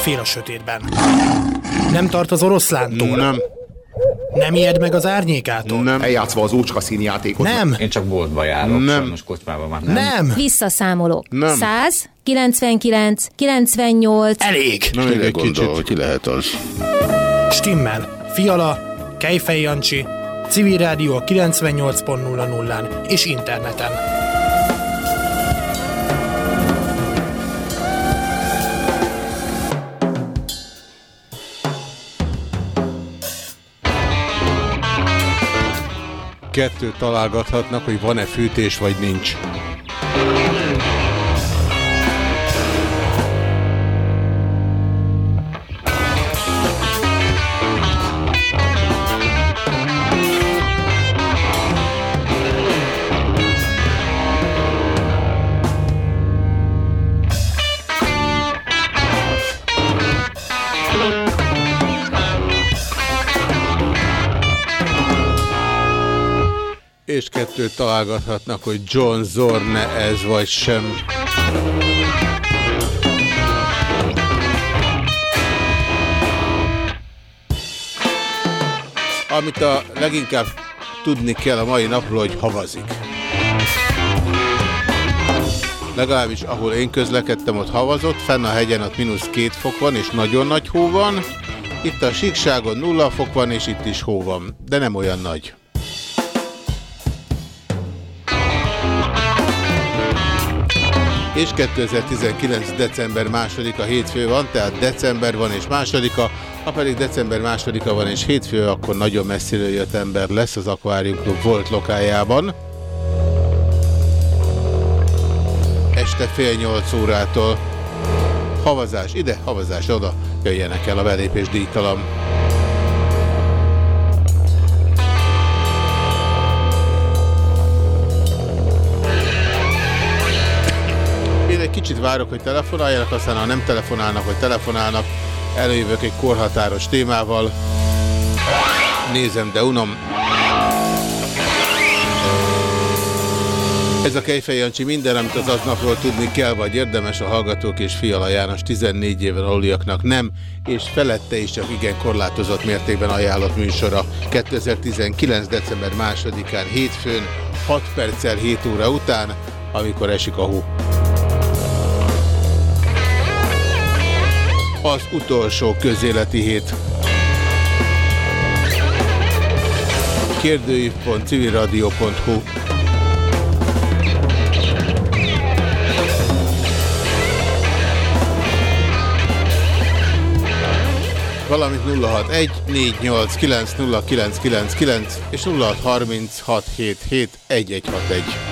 fél a sötétben. Nem tart az oroszlántól. Nem. Nem ijed meg az árnyékától. Nem. Eljátszva az ócska színjátékot. Nem. Én csak boltba járok, Nem. sajnos kocsmában már nem. Nem. Visszaszámolok. Nem. 100, 99, 98. Elég. Mire egy gondol, kicsit. hogy ki lehet az? Stimmel. Fiala, Kejfej Jancsi, Civil Rádió 98.00-án és interneten. Kettőt találgathatnak, hogy van-e fűtés, vagy nincs. Kettőt találgathatnak, hogy John Zorne ez vagy sem. Amit a leginkább tudni kell a mai napról, hogy havazik. Legalábbis ahol én közlekedtem, ott havazott, fenn a hegyen ott mínusz két fok van, és nagyon nagy hó van. Itt a síkságon nulla fok van, és itt is hó van, de nem olyan nagy. És 2019. december másodika hétfő van, tehát december van és másodika, ha pedig december másodika van és hétfő, akkor nagyon messziről jött ember lesz az Aquarium Club volt lokájában. Este fél nyolc órától. Havazás ide, havazás oda, jöjjenek el a belépés díjtalan. Egy kicsit várok, hogy telefonáljanak, aztán ha nem telefonálnak, hogy telefonálnak, előjövök egy korhatáros témával. Nézem, de unom. Ez a Kejfej Jancsi minden, amit az aznapról tudni kell, vagy érdemes a Hallgatók és Fiala János 14 éven aluliaknak nem, és felette is csak igen korlátozott mértékben ajánlott műsora 2019. december 2-án hétfőn, 6 perccel 7 óra után, amikor esik a hó. Az utolsó közéleti hét. kérdőív.civilradio.hu valamint 061 489 0999 és 0636771161.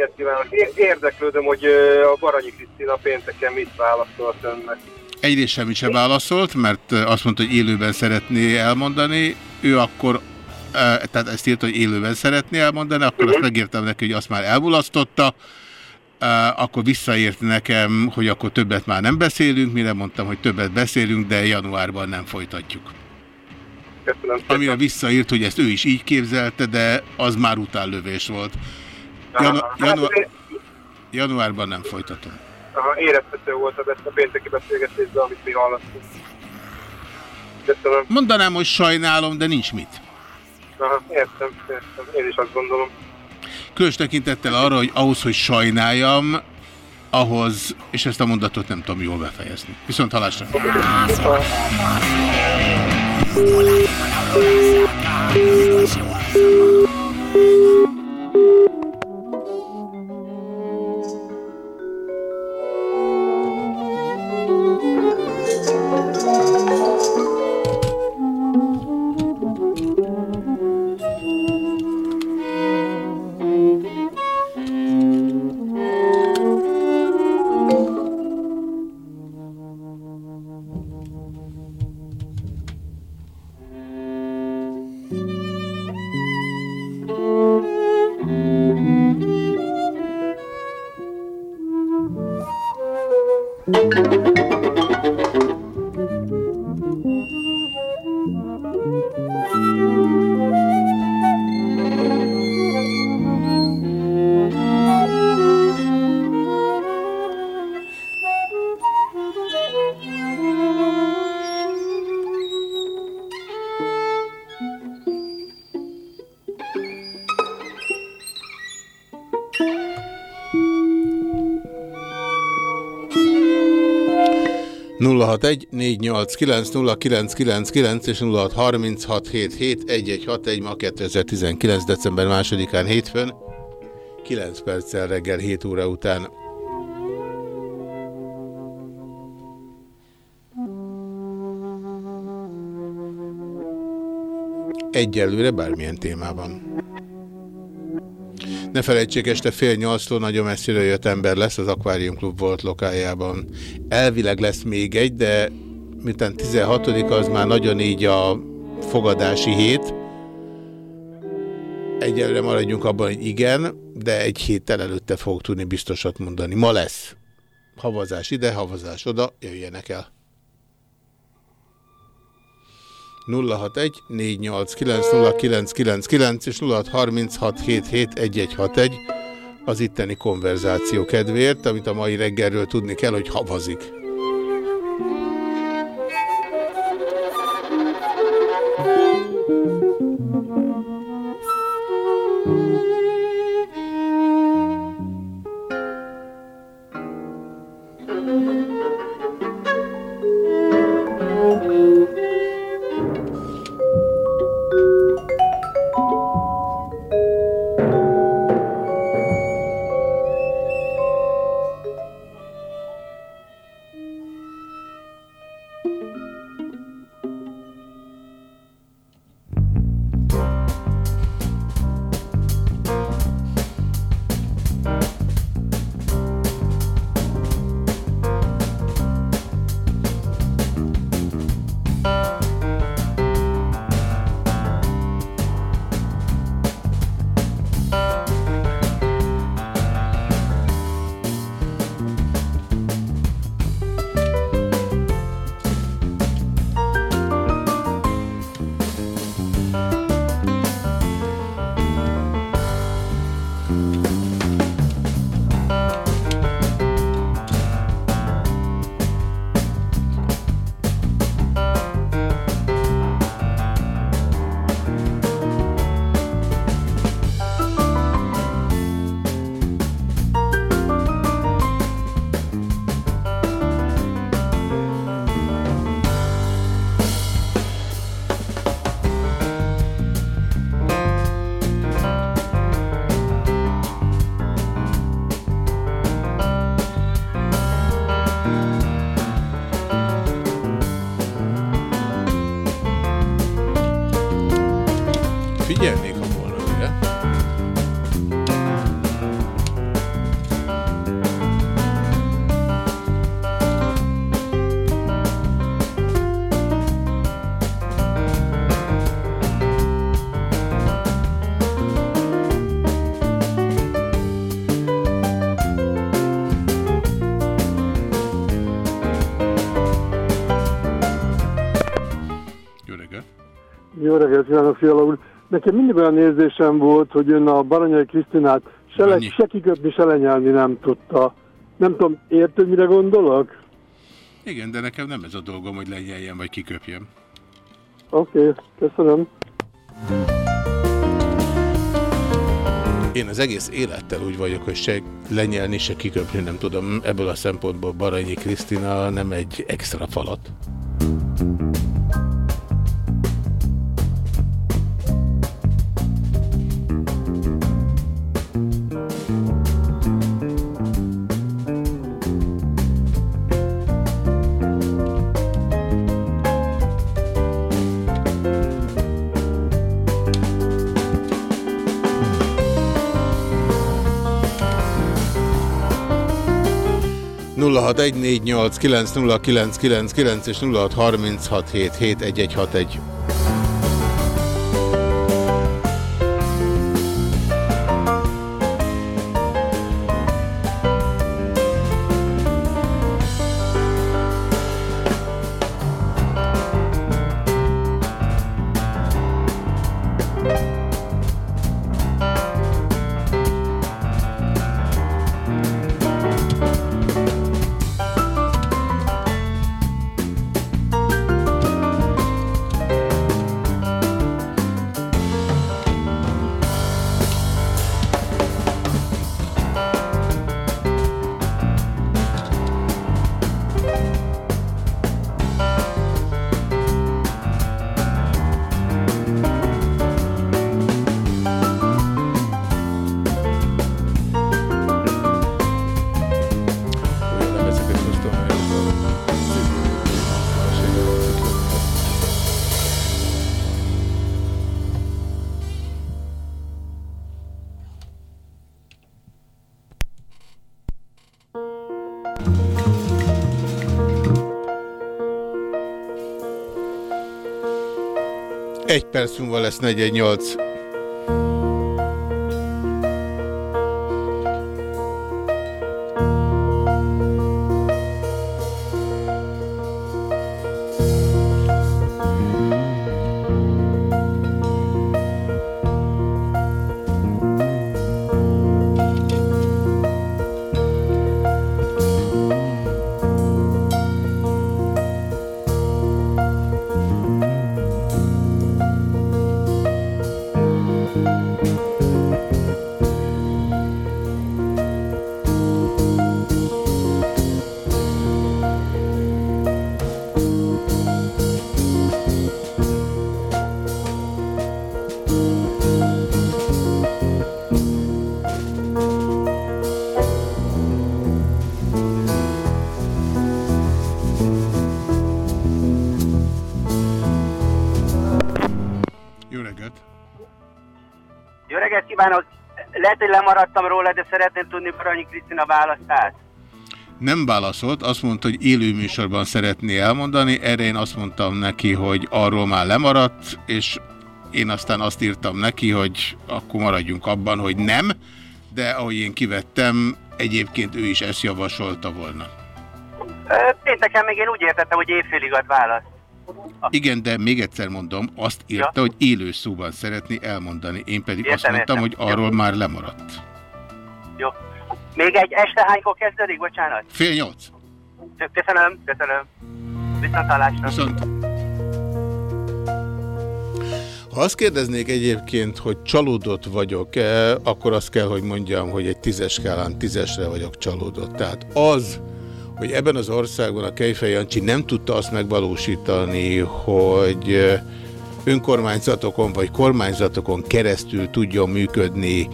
reggelt kívánok! Érdeklődöm, hogy a Baranyi Krisztina pénteken mit válaszolt önnek. Egyrészt semmit sem válaszolt, mert azt mondta, hogy élőben szeretné elmondani. Ő akkor, eh, tehát ezt írta, hogy élőben szeretné elmondani, akkor azt megírtam neki, hogy azt már elmulasztotta. Akkor visszaírt nekem, hogy akkor többet már nem beszélünk, mire mondtam, hogy többet beszélünk, de januárban nem folytatjuk. Köszönöm. Amire visszaírt, hogy ezt ő is így képzelte, de az már utánlövés volt. Janu januárban nem folytatom. aha, érezhető volt a ezt a pénteki beszélgetésben, amit mi hallottunk. Köszönöm. Mondanám, hogy sajnálom, de nincs mit. Aha, értem, értem. Én is azt gondolom. Különös tekintettel arra, hogy ahhoz, hogy sajnáljam, ahhoz, és ezt a mondatot nem tudom jól befejezni. Viszont halásra. 061 489 és 0636771161 ma 2019. december 2-án hétfőn, 9 perccel reggel 7 óra után. Egyelőre bármilyen témában. Ne felejtsék, este fél nyolctól nagyon messziről jött ember lesz, az Aquarium Club volt lokájában. Elvileg lesz még egy, de miután 16 az már nagyon így a fogadási hét. Egyelőre maradjunk abban, hogy igen, de egy héttel előtte fog tudni biztosat mondani. Ma lesz. Havazás ide, havazás oda, jöjjenek el. 061 489 és 0636771161 az itteni konverzáció kedvéért, amit a mai reggelről tudni kell, hogy havazik. Kívánok, Fiala úr. Nekem mindig olyan érzésem volt, hogy ön a Baranyai Krisztinát se, le, se kiköpni, se lenyelni nem tudta. Nem tudom, érted, mire gondolok? Igen, de nekem nem ez a dolgom, hogy lenyeljem vagy kiköpjem. Oké, okay, köszönöm. Én az egész élettel úgy vagyok, hogy se lenyelni, se kiköpni nem tudom. Ebből a szempontból Baranyi Krisztina nem egy extra falat. És 0636771161. Egy perc múlva lesz 48. lemaradtam róla, de szeretném tudni Baranyi Krisztina választát. Nem válaszolt, azt mondta, hogy élő műsorban szeretné elmondani, erre én azt mondtam neki, hogy arról már lemaradt, és én aztán azt írtam neki, hogy akkor maradjunk abban, hogy nem, de ahogy én kivettem, egyébként ő is ezt javasolta volna. Pénteken még én úgy értettem, hogy évfélig ad választ. Igen, de még egyszer mondom, azt írta, Ja. hogy élő szóban szeretné elmondani, én pedig azt Értem, mondtam, értem. hogy arról már lemaradt. Jó. Még egy este hánykor kezdődik? Bocsánat. Fél nyolc. Köszönöm, köszönöm. Viszont hallásra. Viszont... Ha azt kérdeznék egyébként, hogy csalódott vagyok-e, akkor azt kell, hogy mondjam, hogy egy tízes skálán tízesre vagyok csalódott. Tehát az, hogy ebben az országban a Kejfej Jancsi nem tudta azt megvalósítani, hogy önkormányzatokon vagy kormányzatokon keresztül tudjon működni,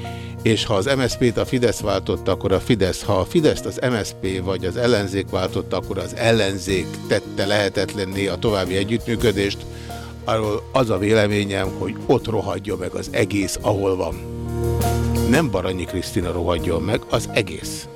és ha az MSZP-t a Fidesz váltotta, akkor a Fidesz, ha a Fideszt az MSZP vagy az ellenzék váltotta, akkor az ellenzék tette lehetetlenné a további együttműködést, arról az a véleményem, hogy ott rohadja meg az egész, ahol van. Nem Baranyi Krisztina rohadjon meg, az egész.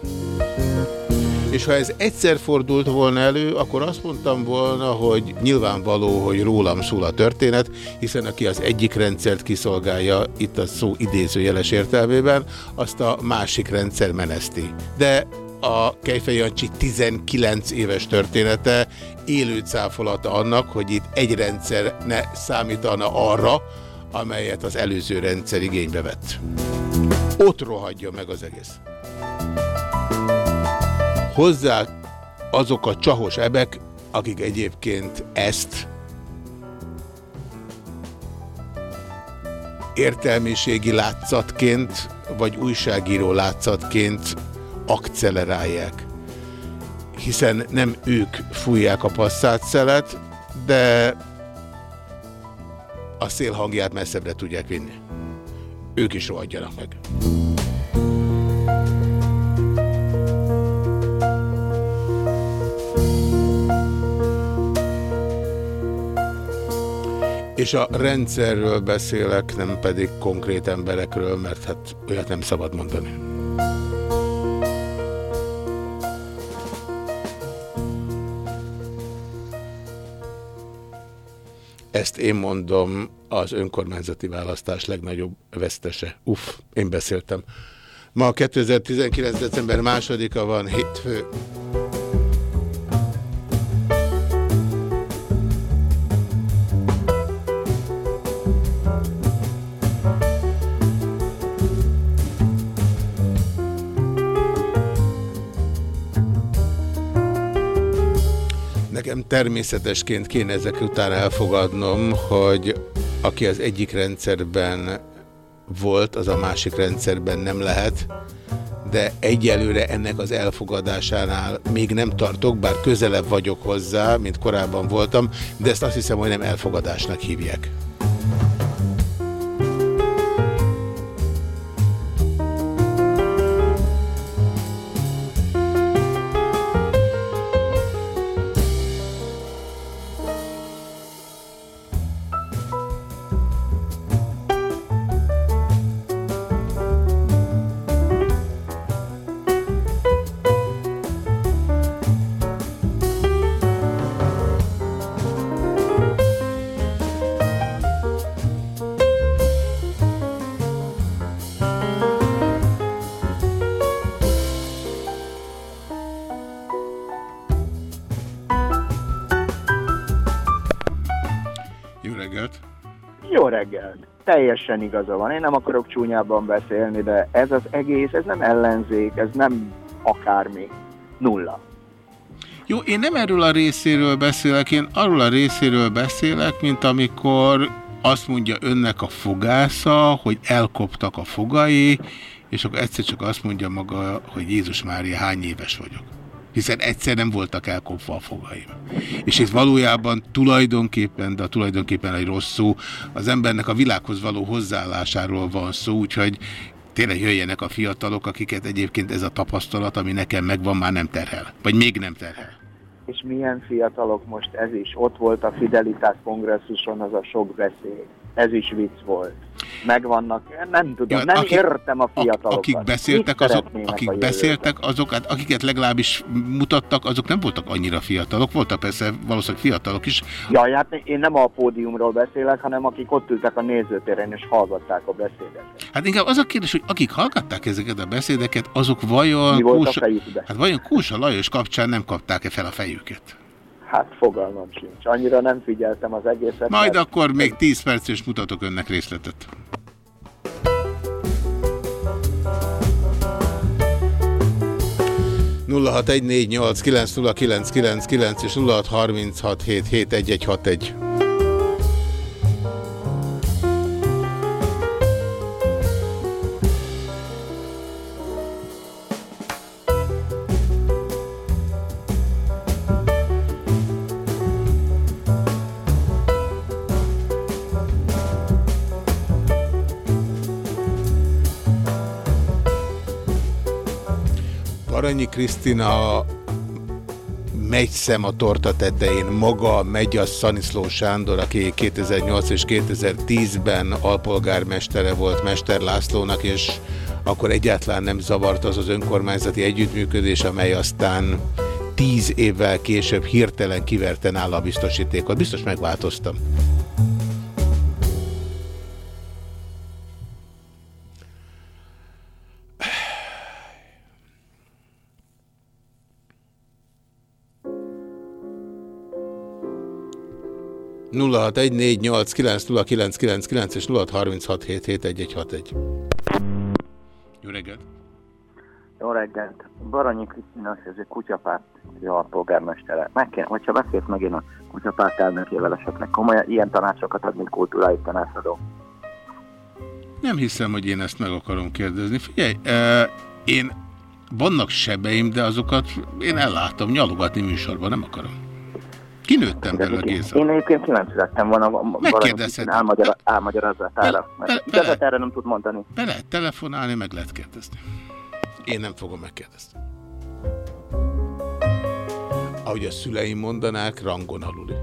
És ha ez egyszer fordult volna elő, akkor azt mondtam volna, hogy nyilvánvaló, hogy rólam szól a történet, hiszen aki az egyik rendszert kiszolgálja, itt a szó idézőjeles értelmében, azt a másik rendszer meneszti. De a Kejfej Jancsi 19 éves története élő cáfolata annak, hogy itt egy rendszer ne számítana arra, amelyet az előző rendszer igénybe vett. Ott rohadja meg az egész hozzá azok a csahos ebek, akik egyébként ezt értelmiségi látszatként, vagy újságíró látszatként akcelerálják. Hiszen nem ők fújják a passzát de a szél hangját messzebbre tudják vinni. Ők is rohadjanak meg. És a rendszerről beszélek, nem pedig konkrét emberekről, mert hát olyat nem szabad mondani. Ezt én mondom az önkormányzati választás legnagyobb vesztese. Uff, én beszéltem. Ma 2019. december másodika van, hétfő. Nekem természetesként kéne ezek után elfogadnom, hogy aki az egyik rendszerben volt, az a másik rendszerben nem lehet, de egyelőre ennek az elfogadásánál még nem tartok, bár közelebb vagyok hozzá, mint korábban voltam, de ezt azt hiszem, hogy nem elfogadásnak hívják. Jó reggelt! Teljesen igaza van. Én nem akarok csúnyában beszélni, de ez az egész, ez nem ellenzék, ez nem akármi. Nulla. Jó, én nem erről a részéről beszélek, én arról a részéről beszélek, mint amikor azt mondja önnek a fogásza, hogy elkoptak a fogai, és akkor egyszer csak azt mondja maga, hogy Jézus Mária, hány éves vagyok. Hiszen egyszer nem voltak elkopva a fogaim. És itt valójában tulajdonképpen, de tulajdonképpen egy rossz szó, az embernek a világhoz való hozzáállásáról van szó, úgyhogy tényleg jöjjenek a fiatalok, akiket egyébként ez a tapasztalat, ami nekem megvan, már nem terhel. Vagy még nem terhel. És milyen fiatalok most ez is? Ott volt a Fidelitás kongresszuson az a sok beszéd. Ez is vicc volt megvannak, nem tudom, ja, nem akik, értem a fiatalokat. Akik beszéltek, azok, akik beszéltek azok, hát akiket legalábbis mutattak, azok nem voltak annyira fiatalok, voltak persze valószínűleg fiatalok is. Ja, hát én nem a pódiumról beszélek, hanem akik ott ültek a nézőtéren és hallgatták a beszédeket. Hát inkább az a kérdés, hogy akik hallgatták ezeket a beszédeket, azok vajon... Mi volt Kúsa, a hát vajon Kúsa Lajos kapcsán nem kapták-e fel a fejüket? Hát fogalmam sincs. Annyira nem figyeltem az egészet. Majd mert... akkor még 10 perc és mutatok önnek részletet. nulla és nulla egy. Baranyi Krisztina megy szem a torta tetején, maga megy a Szaniszló Sándor, aki 2008 és 2010-ben alpolgármestere volt Mester Lászlónak, és akkor egyáltalán nem zavart az az önkormányzati együttműködés, amely aztán tíz évvel később hirtelen kiverte nála a biztosítékot. Biztos megváltoztam. 0614890999 és 0636771161. Jó reggelt! Jó reggelt! Baranyi Krisztina, ez egy kutyapárt a polgármestere. Meg kéne, hogyha beszélt meg én a kutyapárt elnökével esetleg komolyan ilyen tanácsokat adni kultúráit tanácsadó. Nem hiszem, hogy én ezt meg akarom kérdezni. Figyelj, eh, én vannak sebeim, de azokat én ellátom nyalogatni műsorban, nem akarom. Kinőttem belőle, Géza. Én egyébként kíváncsi lettem volna Megkérdezhetem. Álmagyar, álmagyarázatára. Igazat erre nem tud mondani. Be lehet telefonálni, meg lehet kérdezni. Én nem fogom megkérdezni. Ahogy a szüleim mondanák, rangon aluli.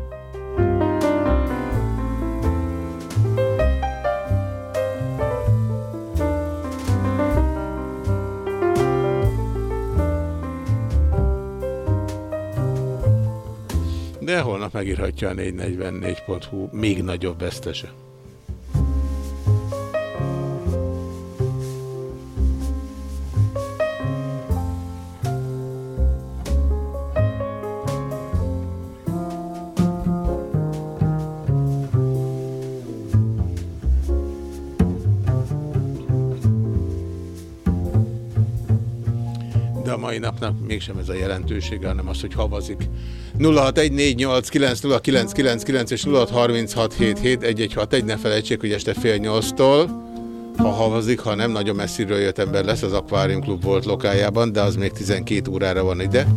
De holnap megírhatja a 444.hu még nagyobb vesztese. Mai napnak mégsem ez a jelentősége, hanem az, hogy havazik. 0614890999 és 0636771161, ne felejtsék, hogy este fél nyolctól, ha havazik, ha nem, nagyon messziről jött ember lesz, az Aquarium Club volt lokájában, de az még 12 órára van ide.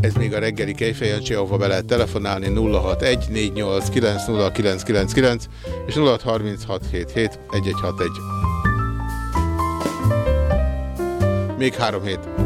Ez még a reggeli kejfejancsi, ahova be lehet telefonálni 0614890999 és 0636771161. Még három hét.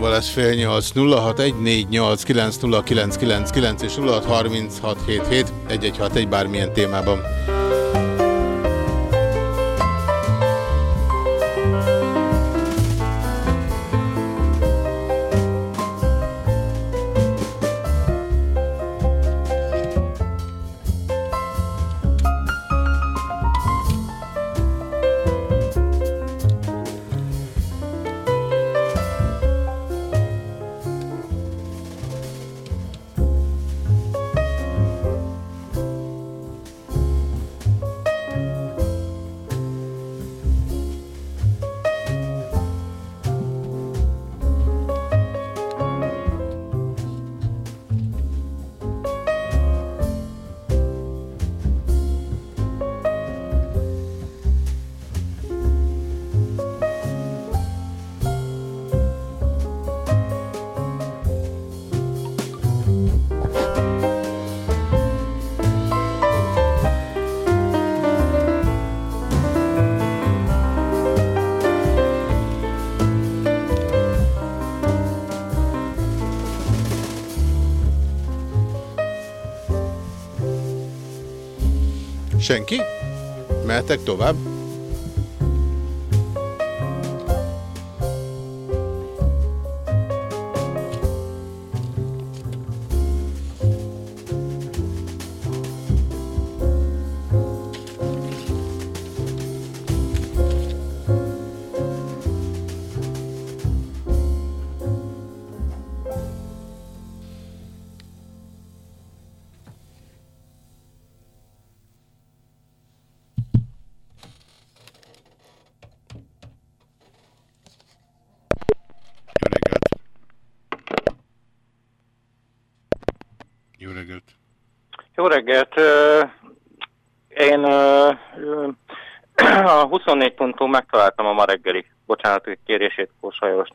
5 perc múlva lesz fél 8, 0614890999 és 0636771161 bármilyen témában. Senki? Mehetek tovább?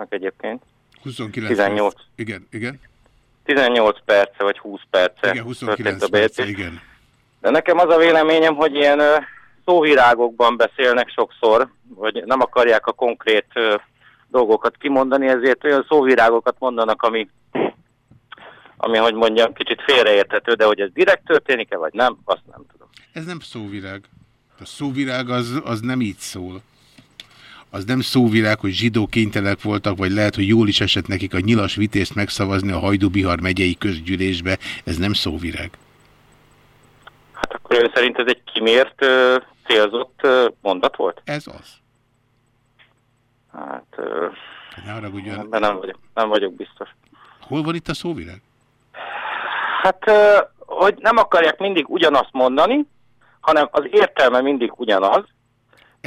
Kósajosnak egyébként. 29 18. perc. Igen, igen. 18 perce vagy 20 perce Igen, 29 történt a perc, bejegyzés. igen. De nekem az a véleményem, hogy ilyen szóvirágokban beszélnek sokszor, vagy nem akarják a konkrét dolgokat kimondani, ezért olyan szóvirágokat mondanak, ami, ami, hogy mondjam, kicsit félreérthető, de hogy ez direkt történik-e, vagy nem, azt nem tudom. Ez nem szóvirág. A szóvirág az, az nem így szól. Az nem szóvirág, hogy zsidó kénytelenek voltak, vagy lehet, hogy jól is esett nekik a nyilas vitézt megszavazni a Hajdú-Bihar megyei közgyűlésbe. Ez nem szóvirág. Hát akkor ön szerint ez egy kimért, célzott mondat volt? Ez az. Hát Ne haragudjon. nem vagyok, nem vagyok biztos. Hol van itt a szóvirág? Hát, hogy nem akarják mindig ugyanazt mondani, hanem az értelme mindig ugyanaz,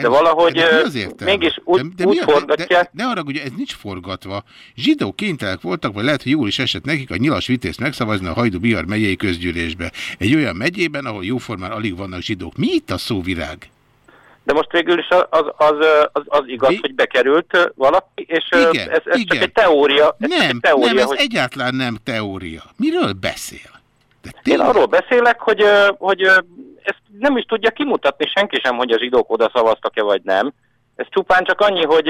de valahogy mi az mégis úgy, de, de úgy mi a- de, forgatják. de, ne arra, ugye ez nincs forgatva. Zsidó kénytelenek voltak, vagy lehet, hogy jól is esett nekik a nyilas vitézt megszavazni a Hajdú-Bihar megyei közgyűlésbe. Egy olyan megyében, ahol jóformán alig vannak zsidók. Mi itt a szóvirág? De most végül is az, az, az, az, az igaz, Mi? hogy bekerült valaki, és Igen, ez, ez igen. csak egy teória. Ez Nem, egy teória, nem, ez hogy egyáltalán nem teória. Miről beszél? De Én arról beszélek, hogy, hogy ezt nem is tudja kimutatni senki sem, hogy a zsidók oda szavaztak-e vagy nem. Ez csupán csak annyi, hogy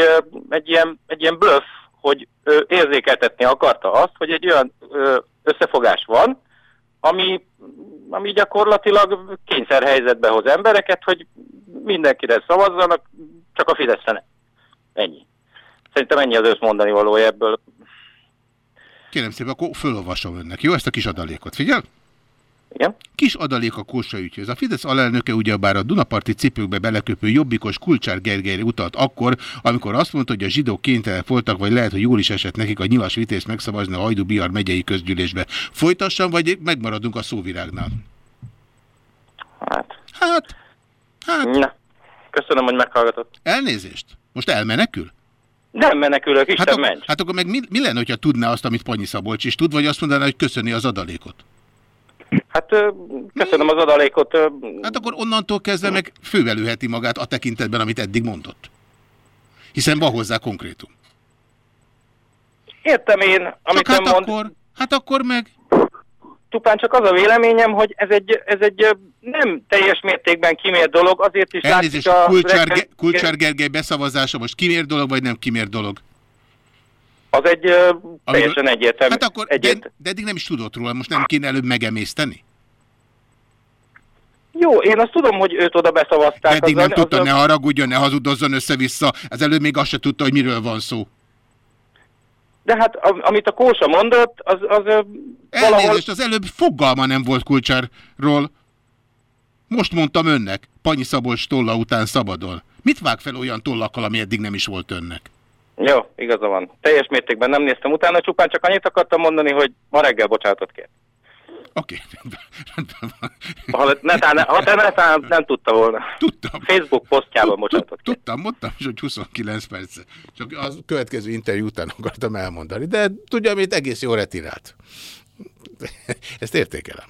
egy ilyen, egy ilyen bluff, hogy ö, érzékeltetni akarta azt, hogy egy olyan összefogás van, ami, ami gyakorlatilag kényszerhelyzetbe hoz embereket, hogy mindenkire szavazzanak, csak a Fideszre nem. Ennyi. Szerintem ennyi az összmondani valója ebből. Kérem szépen, akkor fölolvasom önnek. Jó, ezt a kis adalékot. Figyel? Igen? Kis adalék a Kósa ügyhöz. A Fidesz alelnöke ugyebár a Dunaparti cipőkbe beleköpő jobbikos Kulcsár Gergelyre utalt akkor, amikor azt mondta, hogy a zsidók kénytelenek voltak, vagy lehet, hogy jól is esett nekik a nyilas vitézt megszavazni a Hajdú Bihar megyei közgyűlésbe. Folytassam, vagy megmaradunk a szóvirágnál? Hát, Hát, hát, na. Köszönöm, hogy meghallgatott. elnézést. Most elmenekül? Nem menekülök, Isten Hát, ments. hát akkor meg mi, mi lenne, hogyha tudná azt, amit Panyi Szabolcs is tud, vagy azt mondaná, hogy köszöni az adalékot? Hát köszönöm az adalékot. Hát akkor onnantól kezdve meg fővelőheti magát a tekintetben, amit eddig mondott. Hiszen van hozzá konkrétum. Értem én, amit Csak hát mond. akkor, hát akkor meg... Csupán csak az a véleményem, hogy ez egy, ez egy nem teljes mértékben kimért dolog, azért is Elnézést, látszik a... Kulcsár, Kulcsár Gergely beszavazása most kimér dolog, vagy nem kimér dolog? Az egy ö, teljesen egyértelmű. Hát akkor, egyet... de, de eddig nem is tudott róla, most nem kéne előbb megemészteni? Jó, én azt tudom, hogy őt oda beszavazták. Eddig azzal, nem tudta, azzal... ne haragodjon, ne hazudozzon össze-vissza. Az előbb még azt se tudta, hogy miről van szó. De hát am- amit a Kósa mondott, az, az ö, valahol... Elnézést, az előbb fogalma nem volt kulcsárról. Most mondtam önnek, Panyi Szabolcs tolla után szabadon. Mit vág fel olyan tollakkal, ami eddig nem is volt önnek? Jó, igaza van. Teljes mértékben nem néztem utána, csupán csak annyit akartam mondani, hogy ma reggel bocsánatot kér. Oké, Ha, netán, ha te netán nem tudta volna. Tudtam. Facebook posztjában bocsánatot kér. Tudtam, mondtam is, hogy 29 perc. Csak a következő interjú után akartam elmondani. De tudja, amit egész jó retirált. Ezt értékelem.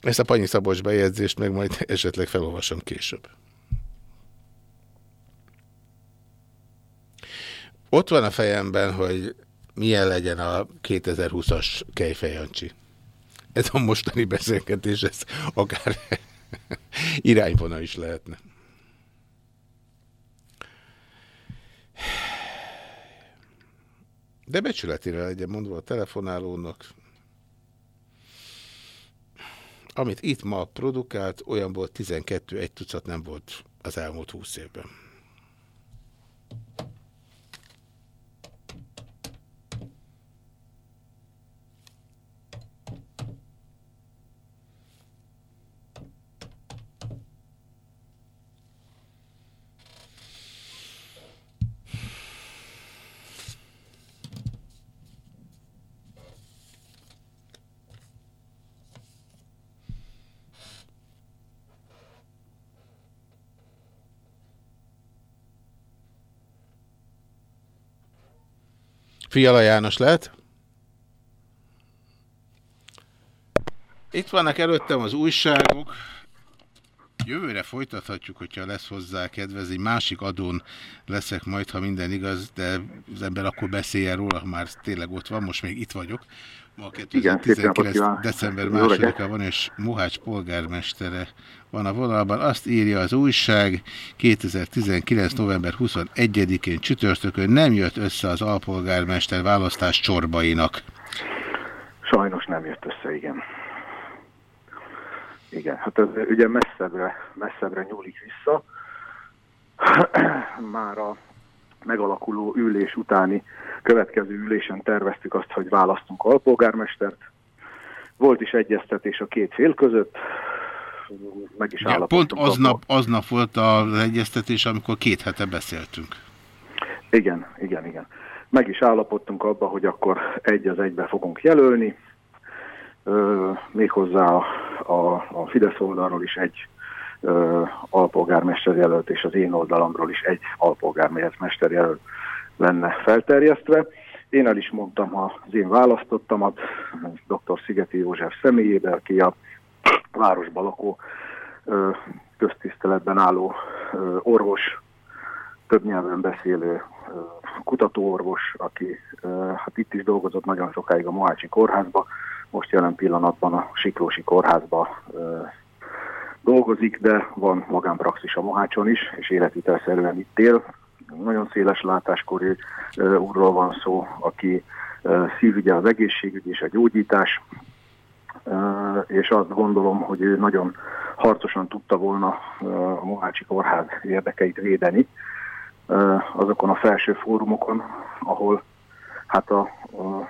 Ezt a Panyi Szabolcs bejegyzést meg majd esetleg felolvasom később. Ott van a fejemben, hogy milyen legyen a 2020-as Kejfejancsi. Ez a mostani beszélgetés, ez akár irányvonal is lehetne. De becsületére legyen mondva a telefonálónak. Amit itt ma produkált, olyan volt 12, egy tucat nem volt az elmúlt 20 évben. Fiala János lehet? Itt vannak előttem az újságok. Jövőre folytathatjuk, hogyha lesz hozzá kedve. Ez egy másik adón leszek majd, ha minden igaz, de az ember akkor beszéljen róla, ha már tényleg ott van. Most még itt vagyok. Ma Igen, szép napot 2019. kívánok. december másodika van, és Mohács polgármestere van a vonalban. Azt írja az újság 2019. november 21-én csütörtökön nem jött össze az alpolgármester választás csorbainak. Sajnos nem jött össze, igen. Igen, hát ez ugye messzebbre, messzebbre nyúlik vissza. Már a megalakuló ülés utáni következő ülésen terveztük azt, hogy választunk alpolgármestert. Volt is egyeztetés a két fél között, meg is Ja, pont aznap, aznap volt az egyeztetés, amikor két hete beszéltünk. Igen, igen, igen. Meg is állapodtunk abba, hogy akkor egy az egybe fogunk jelölni, ö, méghozzá a, a, a Fidesz oldalról is egy ö, alpolgármester jelölt, és az én oldalamról is egy alpolgármester jelölt lenne felterjesztve. Én el is mondtam az én választottamat, dr. Szigeti József személyébe, aki a városban lakó ö, köztiszteletben álló ö, orvos, több nyelven beszélő kutatóorvos, aki hát itt is dolgozott nagyon sokáig a Mohácsi kórházba, most jelen pillanatban a Siklósi kórházba dolgozik, de van magánpraxis a Mohácson is, és életvitelszerűen itt él. Nagyon széles látáskorú úrról van szó, aki szívügye az egészségügy és a gyógyítás, és azt gondolom, hogy ő nagyon harcosan tudta volna a Mohácsi Kórház érdekeit védeni azokon a felső fórumokon, ahol hát a, a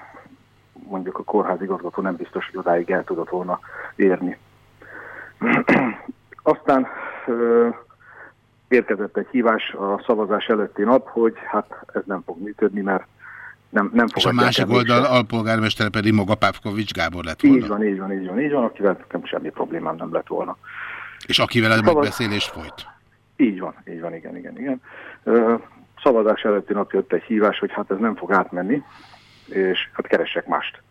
mondjuk a kórház igazgató nem biztos, hogy odáig el tudott volna érni. Aztán ö, érkezett egy hívás a szavazás előtti nap, hogy hát ez nem fog működni, mert nem, nem És a másik oldal alpolgármestere pedig maga Pávkovics Gábor lett volna. Így van, így van, így van, így van, akivel nekem semmi problémám nem lett volna. És akivel a Szavaz- megbeszélés folyt. Így van, így van, igen, igen, igen. Ö, szavazás előtti nap jött egy hívás, hogy hát ez nem fog átmenni, és hát keressek mást.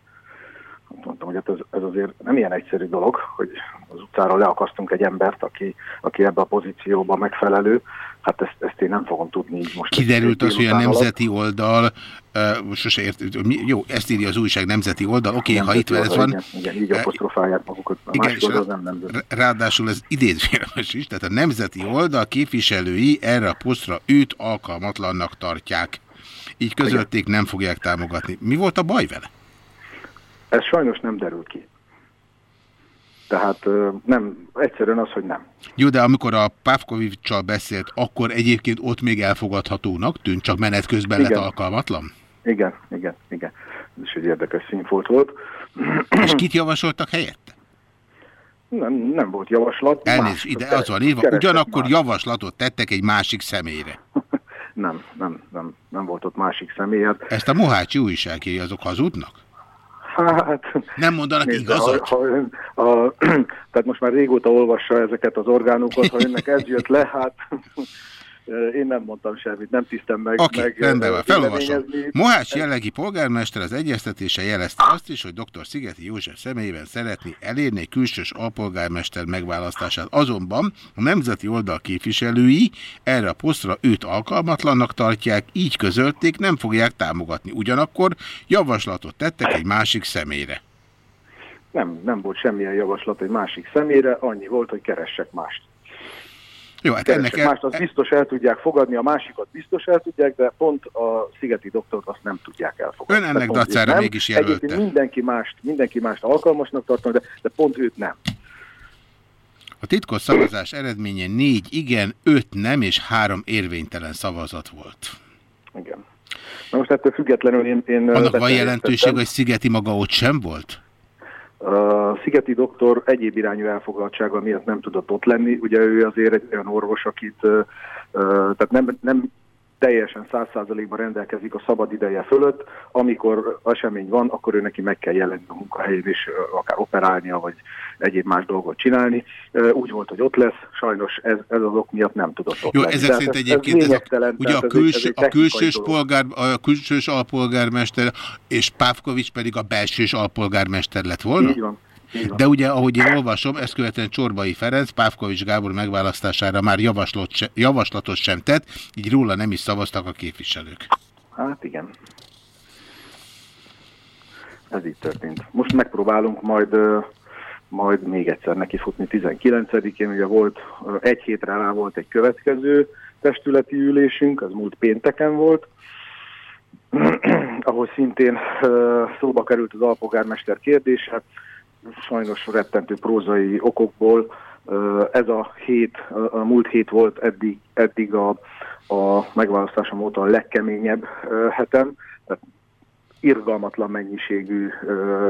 Azt Mondtam, hogy hát ez, ez azért nem ilyen egyszerű dolog, hogy az utcáról leakasztunk egy embert, aki, aki ebbe a pozícióba megfelelő. Hát ezt, ezt én nem fogom tudni így most. Kiderült az, hogy a délután alatt. nemzeti oldal, uh, sose ért, jó, ezt írja az újság nemzeti oldal, oké, ha itt Nemzeti oldal, van. Igen, igen így apostrofálják magukat. A Igen, és nem nemzeti. rá- ráadásul ez idézfélmes is, tehát a nemzeti oldal képviselői erre a posztra őt alkalmatlannak tartják. így közölték, nem fogják támogatni. Mi volt a baj vele? Ez sajnos nem derül ki. Tehát nem, egyszerűen az, hogy nem. Jó, de amikor a Pávkovicsal beszélt, akkor egyébként ott még elfogadhatónak tűnt, csak menet közben igen. lett alkalmatlan? Igen, igen, igen. Ez is egy érdekes színfolt volt. És kit javasoltak helyette? Nem, nem volt javaslat. Elnézést, ide az van írva. Ugyanakkor más. javaslatot tettek egy másik személyre. nem, nem, nem, nem volt ott másik személy. Hát- Ezt a Mohácsi újságírói azok hazudnak? Hát, nem mondanak nézd, igazat? Ha, ha ön, a, tehát most már régóta olvassa ezeket az orgánokat, ha önnek ez jött le, hát én nem mondtam semmit, nem tisztem meg. Okay, meg rendben van, felolvasom. Mohács jellegi polgármester az egyeztetése jelezte azt is, hogy dr. Szigeti József személyében szeretné elérni külsős alpolgármester megválasztását. Azonban a nemzeti oldal képviselői erre a posztra őt alkalmatlannak tartják, így közölték, nem fogják támogatni. Ugyanakkor javaslatot tettek egy másik személyre. Nem, nem volt semmilyen javaslat egy másik személyre, annyi volt, hogy keressek mást. Jó, hát ennek el... Mást azt biztos el tudják fogadni, a másikat biztos el tudják, de pont a szigeti doktort azt nem tudják elfogadni. Ön ennek dacára mégis jelölte. Egyébként mindenki mást, mindenki mást alkalmasnak tartani, de, de pont őt nem. A titkos szavazás eredménye négy igen, öt nem és három érvénytelen szavazat volt. Igen. Na most ettől függetlenül én... én Annak van jelentőség, hogy Szigeti maga ott sem volt? Szigeti doktor egyéb irányú elfoglaltsága miatt nem tudott ott lenni. Ugye ő azért egy olyan orvos, akit tehát nem, nem teljesen száz százalékban rendelkezik a szabad ideje fölött. Amikor esemény van, akkor ő neki meg kell jelenni a munkahelyén, és akár operálnia, vagy egyéb más dolgot csinálni. Úgy volt, hogy ott lesz, sajnos ez, ez az ok miatt nem tudott ott Jó, lenni. ezek szerint egyébként ez, ez a, ugye a, külső, a, külsős polgár, a külsős alpolgármester, és Pávkovics pedig a belsős alpolgármester lett volna? Így van. De ugye, ahogy én olvasom, ezt követően Csorbai Ferenc Pávkovics Gábor megválasztására már javaslot se, javaslatot sem tett, így róla nem is szavaztak a képviselők. Hát igen. Ez így történt. Most megpróbálunk majd, majd még egyszer nekifutni 19-én. Ugye volt, egy hétre rá volt egy következő testületi ülésünk, az múlt pénteken volt, ahol szintén szóba került az alpolgármester kérdése sajnos rettentő prózai okokból ez a hét, a múlt hét volt eddig, eddig a, a megválasztásom óta a legkeményebb hetem, tehát irgalmatlan mennyiségű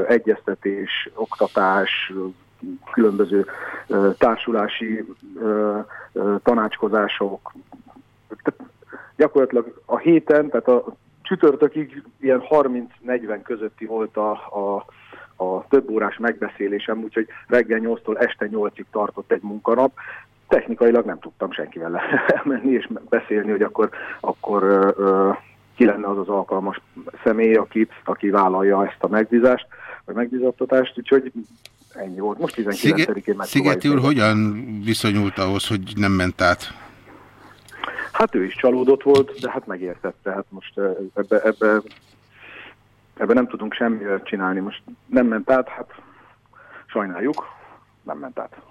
egyeztetés, oktatás, különböző társulási tanácskozások. Tehát gyakorlatilag a héten, tehát a csütörtökig ilyen 30-40 közötti volt a, a a több órás megbeszélésem, úgyhogy reggel 8-tól este 8-ig tartott egy munkanap. Technikailag nem tudtam senkivel elmenni és beszélni, hogy akkor, akkor ö, ki lenne az az alkalmas személy, aki, aki vállalja ezt a megbízást, vagy megbízattatást, úgyhogy ennyi volt. Most 19-én meg. Szigeti úr hogyan viszonyult ahhoz, hogy nem ment át? Hát ő is csalódott volt, de hát megértette. Hát most ebbe, ebbe Ebben nem tudunk semmivel csinálni. Most nem ment át, hát sajnáljuk, nem ment át.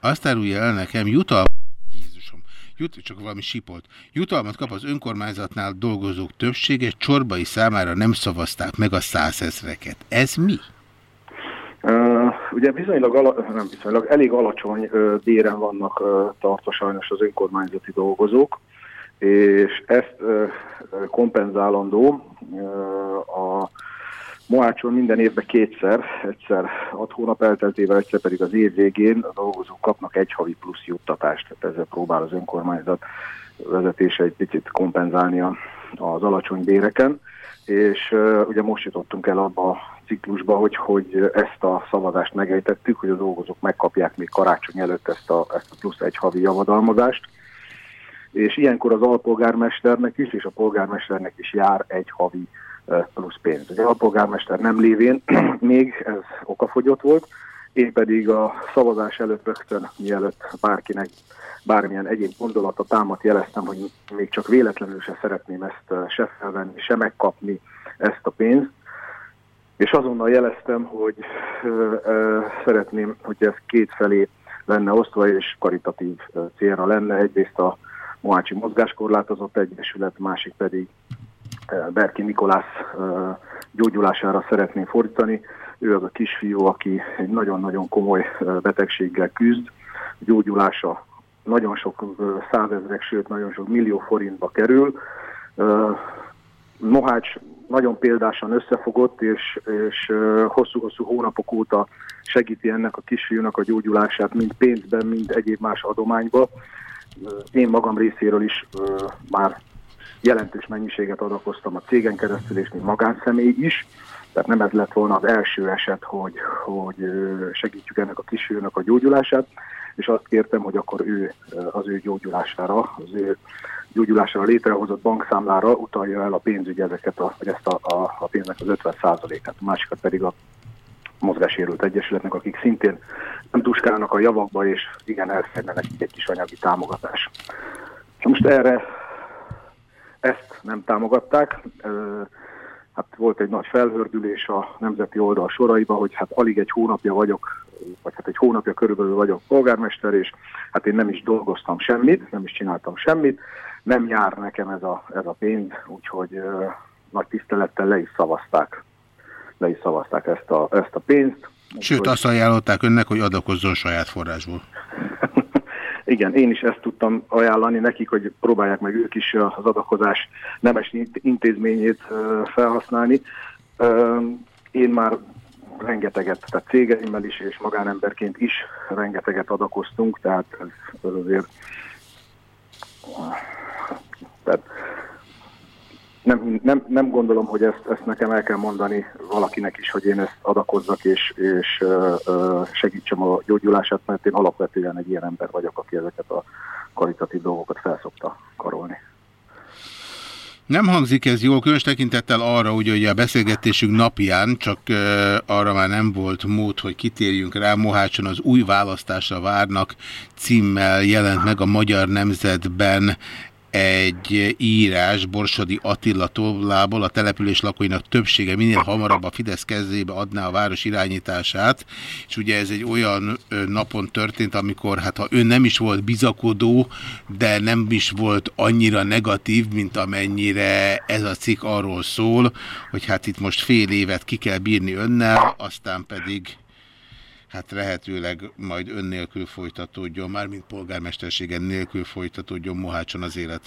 Azt árulja el nekem, jutalmat, Jézusom, jut, csak valami sipolt. Jutalmat kap az önkormányzatnál dolgozók többsége, csorbai számára nem szavazták meg a százezreket. Ez mi? Uh, ugye bizonylag, ala, nem bizonylag, elég alacsony uh, béren vannak uh, tartva sajnos az önkormányzati dolgozók, és ezt uh, kompenzálandó uh, a Moácson minden évben kétszer, egyszer hat hónap elteltével, egyszer pedig az év végén a dolgozók kapnak egy havi plusz juttatást, tehát ezzel próbál az önkormányzat vezetése egy picit kompenzálni az alacsony béreken, és uh, ugye most jutottunk el abba a ciklusba, hogy, hogy ezt a szavazást megejtettük, hogy a dolgozók megkapják még karácsony előtt ezt a, ezt a plusz egy havi javadalmazást, és ilyenkor az alpolgármesternek is, és a polgármesternek is jár egy havi plusz pénz. Ugye a polgármester nem lévén még ez okafogyott volt, én pedig a szavazás előtt rögtön, mielőtt bárkinek bármilyen egyéb gondolata támadt, jeleztem, hogy még csak véletlenül se szeretném ezt se felvenni, se megkapni ezt a pénzt. És azonnal jeleztem, hogy ö, ö, szeretném, hogy ez két felé lenne osztva, és karitatív célra lenne. Egyrészt a Moácsi Mozgáskorlátozott Egyesület, másik pedig Berki Nikolász gyógyulására szeretném fordítani. Ő az a kisfiú, aki egy nagyon-nagyon komoly betegséggel küzd, gyógyulása nagyon sok százezrek, sőt nagyon sok millió forintba kerül. Mohács nagyon példásan összefogott, és, és hosszú-hosszú hónapok óta segíti ennek a kisfiúnak a gyógyulását, mind pénzben, mind egyéb más adományba. Én magam részéről is már jelentős mennyiséget adakoztam a cégen keresztül, és mint magánszemély is. Tehát nem ez lett volna az első eset, hogy, hogy segítjük ennek a kisfiúnak a gyógyulását, és azt kértem, hogy akkor ő az ő gyógyulására, az ő gyógyulására létrehozott bankszámlára utalja el a pénzügy ezeket a, vagy ezt a, a, a pénznek az 50%-át, a másikat pedig a mozgásérült egyesületnek, akik szintén nem tuskálnak a javakba, és igen, elfedne nekik egy kis anyagi támogatás. Most erre ezt nem támogatták, hát volt egy nagy felhördülés a nemzeti oldal soraiba, hogy hát alig egy hónapja vagyok, vagy hát egy hónapja körülbelül vagyok polgármester, és hát én nem is dolgoztam semmit, nem is csináltam semmit, nem jár nekem ez a, ez a pénz, úgyhogy nagy tisztelettel le is szavazták, le is szavazták ezt a, ezt a pénzt. Sőt, azt ajánlották önnek, hogy adakozzon saját forrásból. Igen, én is ezt tudtam ajánlani nekik, hogy próbálják meg ők is az adakozás nemes intézményét felhasználni. Én már rengeteget, tehát cégeimmel is és magánemberként is rengeteget adakoztunk, tehát ez, azért tehát nem, nem, nem gondolom, hogy ezt, ezt nekem el kell mondani valakinek is, hogy én ezt adakozzak és, és uh, segítsem a gyógyulását, mert én alapvetően egy ilyen ember vagyok, aki ezeket a karitatív dolgokat felszokta karolni. Nem hangzik ez jól, különös tekintettel arra, hogy a beszélgetésünk napján, csak uh, arra már nem volt mód, hogy kitérjünk rá, Mohácson az új választásra várnak címmel jelent meg a Magyar Nemzetben egy írás Borsodi Attila tollából, a település lakóinak többsége minél hamarabb a Fidesz kezébe adná a város irányítását, és ugye ez egy olyan napon történt, amikor hát ha ő nem is volt bizakodó, de nem is volt annyira negatív, mint amennyire ez a cikk arról szól, hogy hát itt most fél évet ki kell bírni önnel, aztán pedig hát lehetőleg majd ön nélkül folytatódjon, mármint polgármesterségen nélkül folytatódjon Mohácson az élet?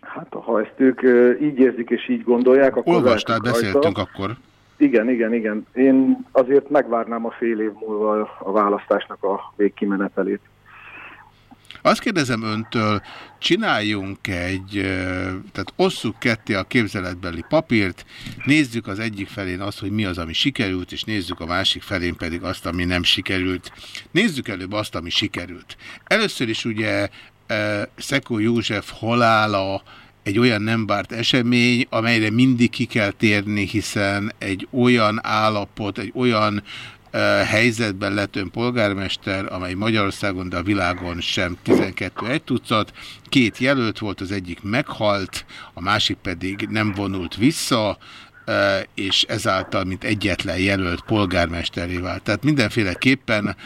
Hát ha ezt ők így érzik és így gondolják, akkor... Olvastál, beszéltünk rajta. akkor. Igen, igen, igen. Én azért megvárnám a fél év múlva a választásnak a végkimenetelét. Azt kérdezem öntől, csináljunk egy, tehát osszuk ketté a képzeletbeli papírt, nézzük az egyik felén azt, hogy mi az, ami sikerült, és nézzük a másik felén pedig azt, ami nem sikerült. Nézzük előbb azt, ami sikerült. Először is ugye Szekó József halála egy olyan nem bárt esemény, amelyre mindig ki kell térni, hiszen egy olyan állapot, egy olyan helyzetben lett ön polgármester, amely Magyarországon, de a világon sem 12 egy tucat. Két jelölt volt, az egyik meghalt, a másik pedig nem vonult vissza, és ezáltal, mint egyetlen jelölt polgármesteré vált. Tehát mindenféleképpen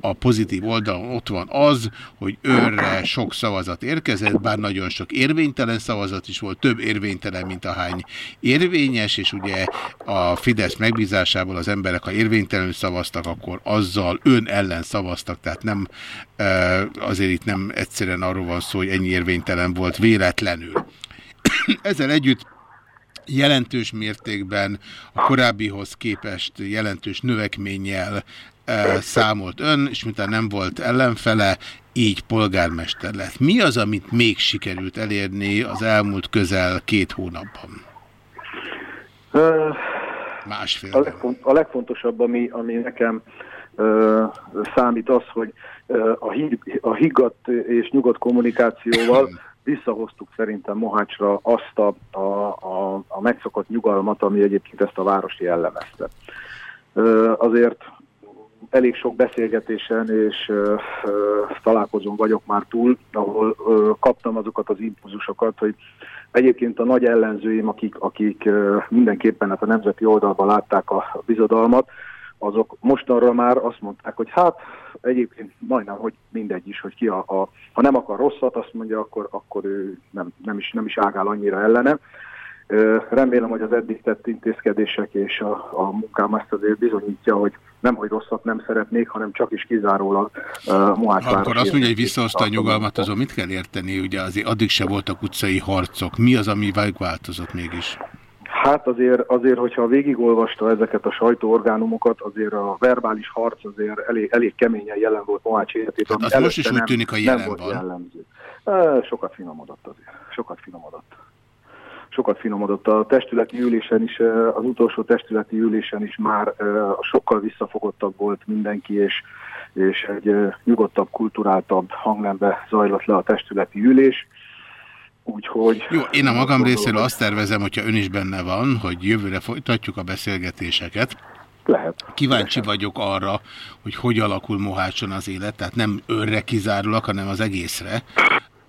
a pozitív oldalon ott van az, hogy őre sok szavazat érkezett, bár nagyon sok érvénytelen szavazat is volt, több érvénytelen, mint a hány érvényes, és ugye a Fidesz megbízásából az emberek, ha érvénytelenül szavaztak, akkor azzal ön ellen szavaztak, tehát nem azért itt nem egyszerűen arról van szó, hogy ennyi érvénytelen volt véletlenül. Ezzel együtt jelentős mértékben a korábbihoz képest jelentős növekménnyel e, számolt ön, és mintha nem volt ellenfele, így polgármester lett. Mi az, amit még sikerült elérni az elmúlt közel két hónapban? Másfél. A, legfont, a legfontosabb, ami, ami nekem ö, számít az, hogy ö, a, hig, a higgadt és nyugodt kommunikációval visszahoztuk szerintem Mohácsra azt a, a, a, a megszokott nyugalmat, ami egyébként ezt a várost jellemezte. Azért elég sok beszélgetésen és találkozón vagyok már túl, ahol kaptam azokat az impulzusokat, hogy egyébként a nagy ellenzőim, akik, akik mindenképpen hát a nemzeti oldalban látták a bizodalmat, azok mostanra már azt mondták, hogy hát egyébként majdnem, hogy mindegy is, hogy ki a, a ha nem akar rosszat, azt mondja, akkor, akkor ő nem, nem, is, nem is ágál annyira ellene. Remélem, hogy az eddig tett intézkedések és a, a munkám ezt azért bizonyítja, hogy nem, hogy rosszat nem szeretnék, hanem csak is kizárólag uh, Mohács Akkor azt mondja, hogy visszahozta a nyugalmat, azon mit kell érteni? Ugye azért addig se voltak utcai harcok. Mi az, ami változott mégis? Hát azért, azért, hogyha végigolvasta ezeket a sajtóorgánumokat, azért a verbális harc azért elég, elég keményen jelen volt Mohács életét. Hát az most is úgy tűnik a jelen nem volt jellemző. Sokat finomodott azért. Sokat finomodott sokat finomodott. A testületi ülésen is, az utolsó testületi ülésen is már sokkal visszafogottabb volt mindenki, és, és egy nyugodtabb, kulturáltabb hangnembe zajlott le a testületi ülés. Úgyhogy... Jó, én a magam részéről azt tervezem, hogyha ön is benne van, hogy jövőre folytatjuk a beszélgetéseket. Lehet. Kíváncsi lehet. vagyok arra, hogy hogy alakul Mohácson az élet, tehát nem önre kizárólag, hanem az egészre.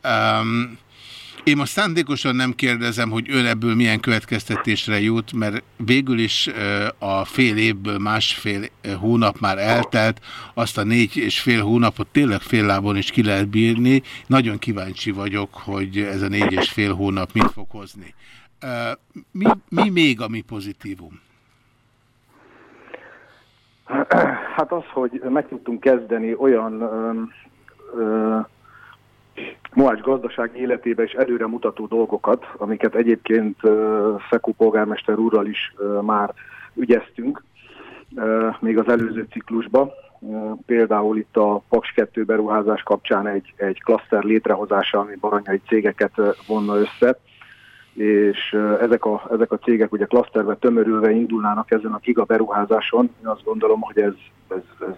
Um, én most szándékosan nem kérdezem, hogy ön ebből milyen következtetésre jut, mert végül is a fél évből másfél hónap már eltelt, azt a négy és fél hónapot tényleg fél lábon is ki lehet bírni. Nagyon kíváncsi vagyok, hogy ez a négy és fél hónap mit fog hozni. Mi, mi még a mi pozitívum? Hát az, hogy meg tudtunk kezdeni olyan ö, ö, Mohács gazdaság életébe is előre mutató dolgokat, amiket egyébként Szekú polgármester úrral is már ügyeztünk, még az előző ciklusban. Például itt a Paks 2 beruházás kapcsán egy, egy klaszter létrehozása, ami baranyai cégeket vonna össze, és ezek a, ezek a cégek ugye klaszterbe tömörülve indulnának ezen a giga beruházáson. Én azt gondolom, hogy ez, ez, ez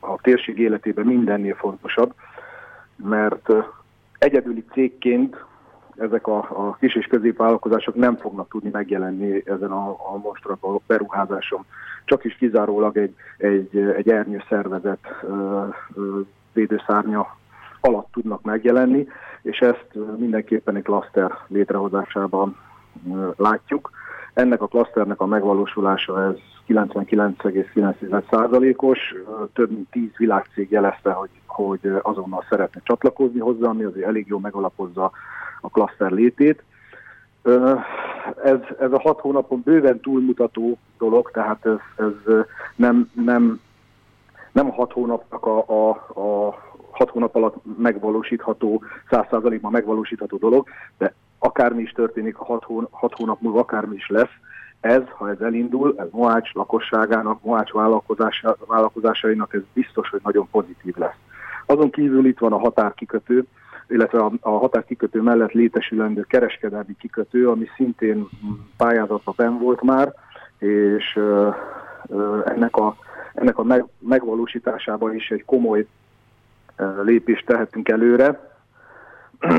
a térség életében mindennél fontosabb mert egyedüli cégként ezek a, a kis és középvállalkozások nem fognak tudni megjelenni ezen a, a monstrak beruházáson. Csak is kizárólag egy, egy, egy ernyő szervezet ö, ö, védőszárnya alatt tudnak megjelenni, és ezt mindenképpen egy klaszter létrehozásában látjuk. Ennek a klaszternek a megvalósulása ez 99,9%-os, több mint 10 világcég jelezte, hogy, hogy azonnal szeretne csatlakozni hozzá, ami azért elég jól megalapozza a klaszter létét. Ez, ez a hat hónapon bőven túlmutató dolog, tehát ez, ez nem, nem, nem a hat hónapnak a, a, a hat hónap alatt megvalósítható, száz százalékban megvalósítható dolog, de akármi is történik hat, hón, hat hónap múlva, akármi is lesz, ez, ha ez elindul, ez Moács lakosságának, Moács vállalkozása, vállalkozásainak ez biztos, hogy nagyon pozitív lesz. Azon kívül itt van a határkikötő, illetve a, a határkikötő mellett létesülendő kereskedelmi kikötő, ami szintén pályázatban ben volt már, és ö, ö, ennek a, ennek a meg, megvalósításában is egy komoly ö, lépést tehetünk előre,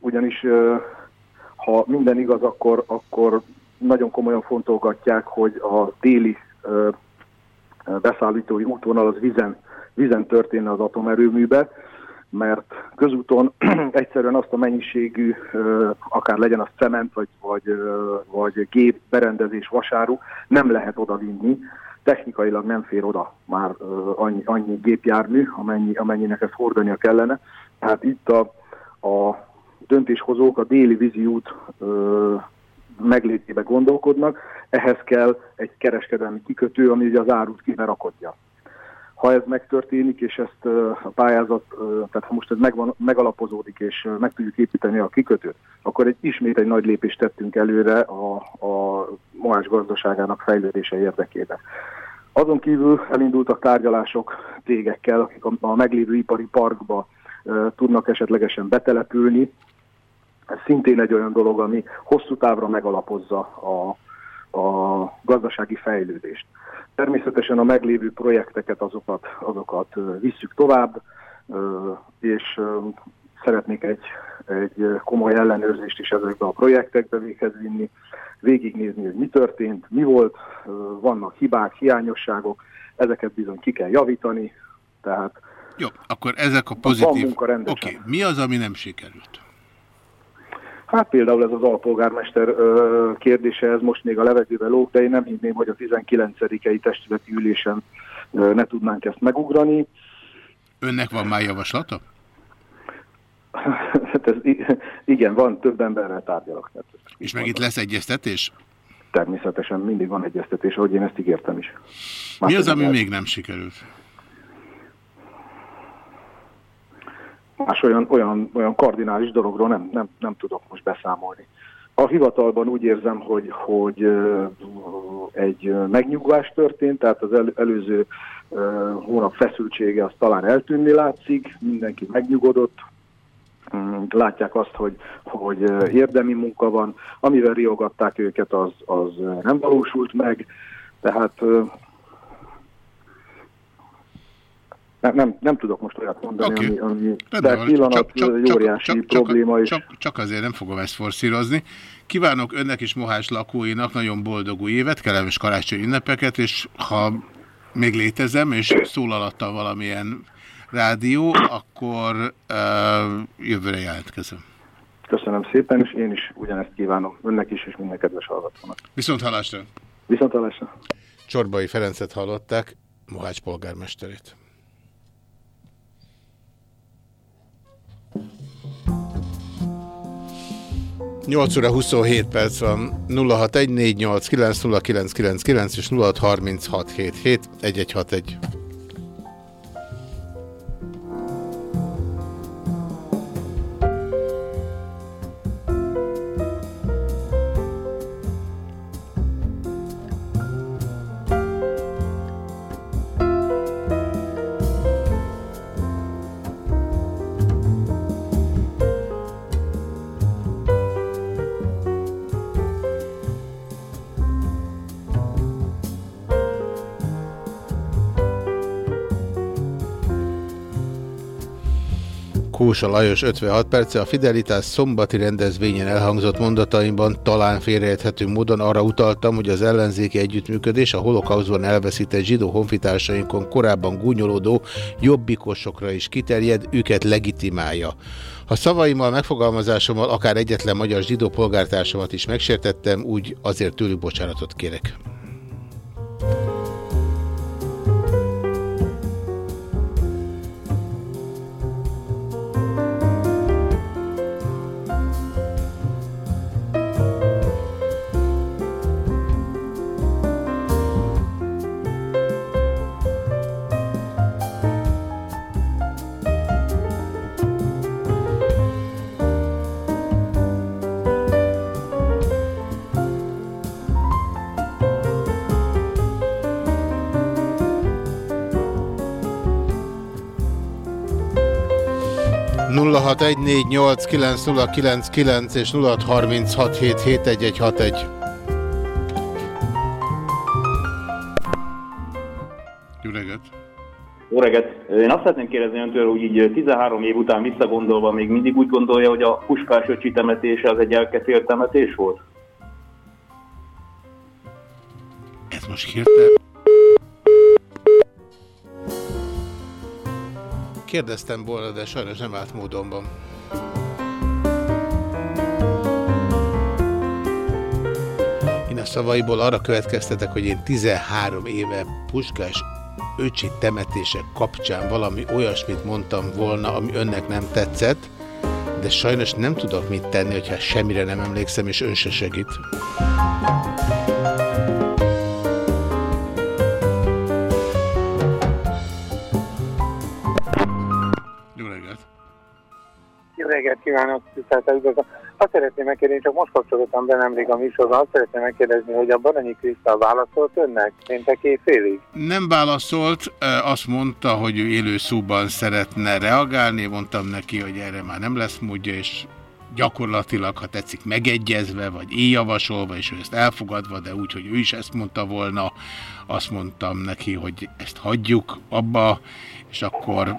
ugyanis ö, ha minden igaz, akkor, akkor nagyon komolyan fontolgatják, hogy a déli ö, beszállítói útvonal az vizen, vizen történne az atomerőműbe, mert közúton egyszerűen azt a mennyiségű, ö, akár legyen az cement, vagy, vagy, ö, vagy gép, berendezés, vasáru, nem lehet oda vinni. Technikailag nem fér oda már annyi, annyi gépjármű, amennyi, amennyinek ezt hordania kellene. Tehát itt a, a döntéshozók a déli vízi út ö, meglétébe gondolkodnak, ehhez kell egy kereskedelmi kikötő, ami ugye az árut kiverakodja. Ha ez megtörténik, és ezt a pályázat, tehát ha most ez megvan, megalapozódik, és meg tudjuk építeni a kikötőt, akkor egy, ismét egy nagy lépést tettünk előre a, a Moás gazdaságának fejlődése érdekében. Azon kívül elindultak tárgyalások cégekkel, akik a, a meglévő ipari parkba tudnak esetlegesen betelepülni, ez szintén egy olyan dolog, ami hosszú távra megalapozza a, a gazdasági fejlődést. Természetesen a meglévő projekteket, azokat, azokat visszük tovább, és szeretnék egy, egy komoly ellenőrzést is ezekbe a projektekbe véghez vinni, végignézni, hogy mi történt, mi volt, vannak hibák, hiányosságok, ezeket bizony ki kell javítani, tehát jó, akkor ezek a pozitív... Oké, okay. mi az, ami nem sikerült? Hát például ez az alpolgármester ö, kérdése, ez most még a levegőbe lóg, de én nem hinném, hogy a 19-i testületi ülésen ö, ne tudnánk ezt megugrani. Önnek van már javaslata? hát ez, igen, van, több emberrel tárgyalok. Tehát És meg itt lesz egyeztetés? Természetesen mindig van egyeztetés, ahogy én ezt ígértem is. Más Mi az, ami még nem sikerült? Más olyan, olyan, olyan kardinális dologról nem, nem, nem tudok most beszámolni. A hivatalban úgy érzem, hogy, hogy egy megnyugvás történt, tehát az el, előző hónap feszültsége az talán eltűnni látszik, mindenki megnyugodott, mm, látják azt, hogy, hogy érdemi munka van, amivel riogatták őket, az, az nem valósult meg, tehát nem, nem, nem tudok most olyat mondani, okay. ami, ami de pillanat csak, csak, óriási csak, probléma. Csak, csak, csak azért nem fogom ezt forszírozni. Kívánok önnek és Mohás lakóinak nagyon boldog új évet, kellemes karácsony ünnepeket, és ha még létezem, és szólalattal valamilyen rádió, akkor uh, jövőre jelentkezem. Köszönöm szépen, és én is ugyanezt kívánom önnek is, és minden kedves hallgatónak. Viszont hallásra! Viszont hallásra! Csorbai Ferencet hallották, Mohács polgármesterét. 8 óra 27 perc van, 0614890999 és 0636771161. Kósa Lajos 56 perce a Fidelitás szombati rendezvényen elhangzott mondataimban talán félreérthető módon arra utaltam, hogy az ellenzéki együttműködés a holokauszban elveszített zsidó honfitársainkon korábban gúnyolódó jobbikosokra is kiterjed, őket legitimálja. Ha szavaimmal, megfogalmazásommal akár egyetlen magyar zsidó polgártársamat is megsértettem, úgy azért tőlük bocsánatot kérek. 0614890999 és 0636771161. Jó reggelt! Jó reggelt! Én azt szeretném kérdezni öntől, hogy így 13 év után visszagondolva még mindig úgy gondolja, hogy a Puskás öcsi temetése az egy elkefélt temetés volt? Ez most hirtelen... Kérdeztem volna, de sajnos nem állt módonban. Én a szavaiból arra következtetek, hogy én 13 éve puskás öcsi temetések kapcsán valami olyasmit mondtam volna, ami önnek nem tetszett, de sajnos nem tudok mit tenni, hogyha semmire nem emlékszem, és ön se segít. Reggelt kívánok, tiszteltel üdvözlöm. Azt szeretném megkérdezni, csak most kapcsolódtam be nemrég a műsorban, azt szeretném megkérdezni, hogy a Baranyi Krisztál válaszolt önnek péntek félig? Nem válaszolt, azt mondta, hogy ő élő szóban szeretne reagálni, mondtam neki, hogy erre már nem lesz módja, és gyakorlatilag, ha tetszik, megegyezve, vagy én javasolva, és ő ezt elfogadva, de úgy, hogy ő is ezt mondta volna, azt mondtam neki, hogy ezt hagyjuk abba, és akkor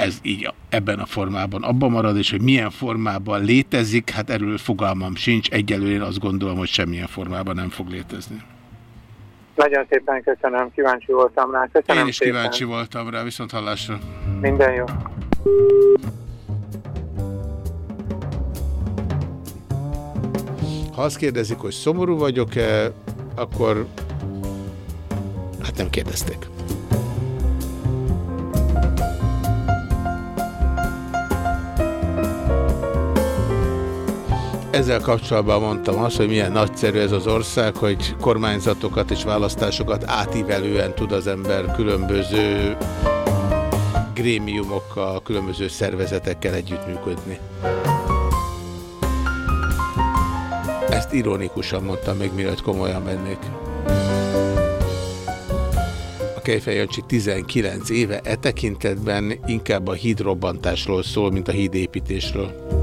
ez így ebben a formában abban marad, és hogy milyen formában létezik, hát erről fogalmam sincs. Egyelőre én azt gondolom, hogy semmilyen formában nem fog létezni. Nagyon szépen köszönöm, kíváncsi voltam rá. Köszönöm én is szépen. kíváncsi voltam rá, viszont hallásra. Minden jó. Ha azt kérdezik, hogy szomorú vagyok-e, akkor hát nem kérdezték. Ezzel kapcsolatban mondtam azt, hogy milyen nagyszerű ez az ország, hogy kormányzatokat és választásokat átívelően tud az ember különböző grémiumokkal, különböző szervezetekkel együttműködni. Ezt ironikusan mondtam még, mielőtt komolyan mennék. A Kejfej Jancsi 19 éve e tekintetben inkább a hídrobbantásról szól, mint a hídépítésről.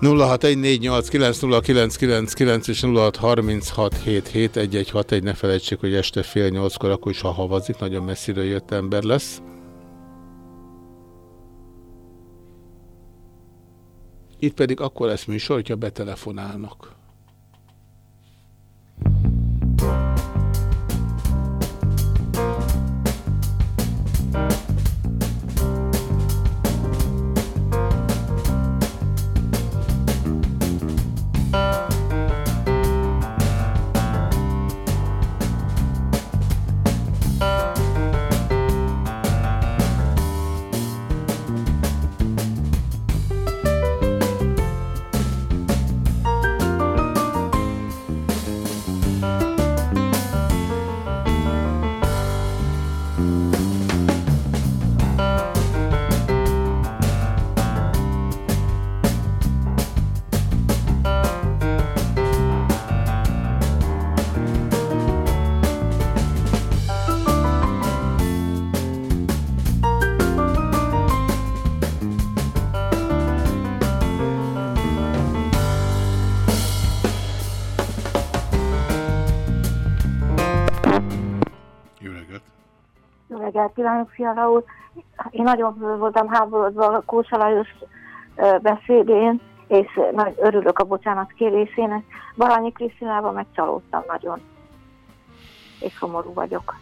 0614890999 és 0636771161, ne felejtsék, hogy este fél nyolckor, akkor is ha havazik, nagyon messziről jött ember lesz. Itt pedig akkor lesz műsor, hogyha betelefonálnak. Kívánok, Fiala úr. Én nagyon voltam háborodva a Kósa Lajos beszédén, és nagy örülök a bocsánat kérésének. Baranyi Krisztinával megcsalódtam nagyon, és szomorú vagyok.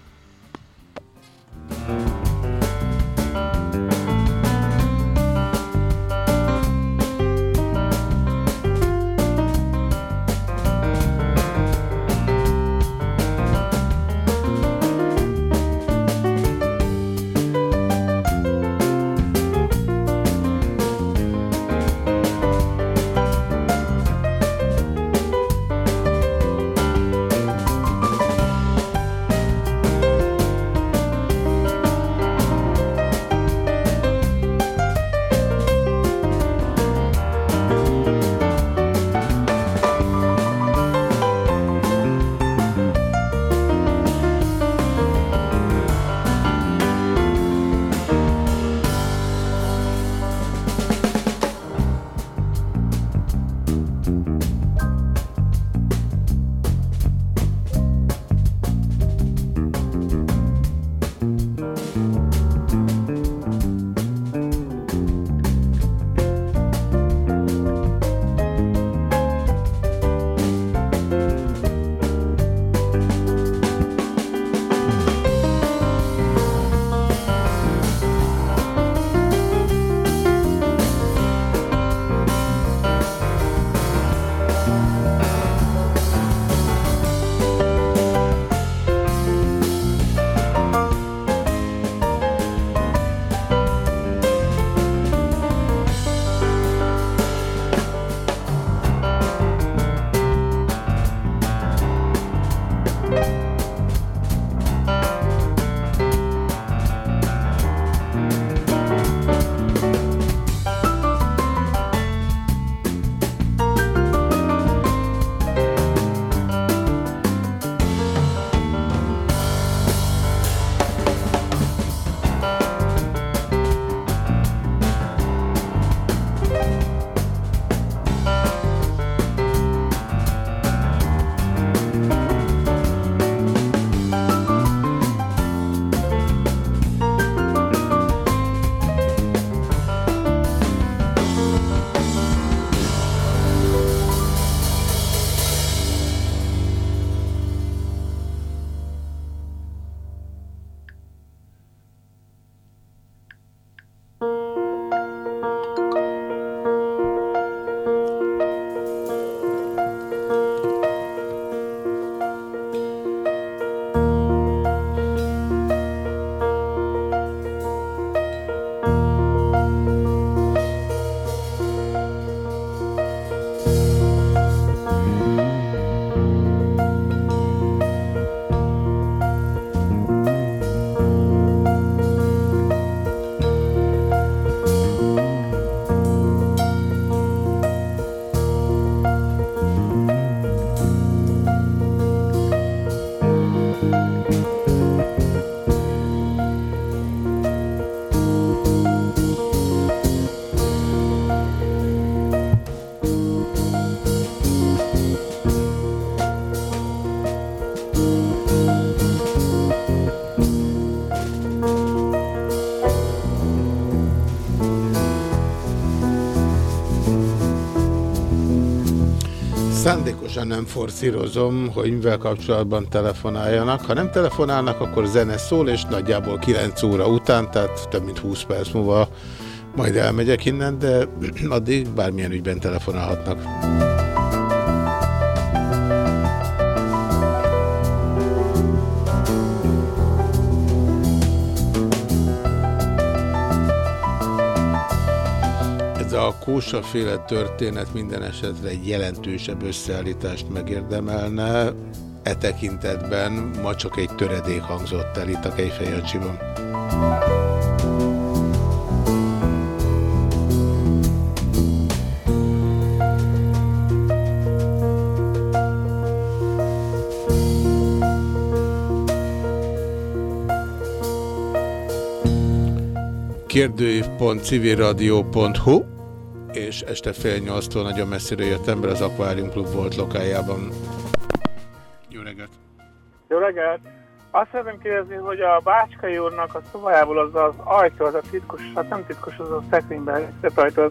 Szándékosan nem forszírozom, hogy mivel kapcsolatban telefonáljanak. Ha nem telefonálnak, akkor zene szól, és nagyjából 9 óra után, tehát több mint 20 perc múlva majd elmegyek innen, de addig bármilyen ügyben telefonálhatnak. Kósaféle történet minden esetre egy jelentősebb összeállítást megérdemelne. E tekintetben ma csak egy töredék hangzott el itt a Kejfejancsiban. kérdőív.civilradio.hu és este fél nyolctól nagyon messzire jött ember az Aquarium Club volt lokájában. Jó reggelt! Jó reggelt! Azt szeretném kérdezni, hogy a Bácskai úrnak a szobájából az az ajtó, az a titkos, hát nem titkos, az a szekrényben ajtó, az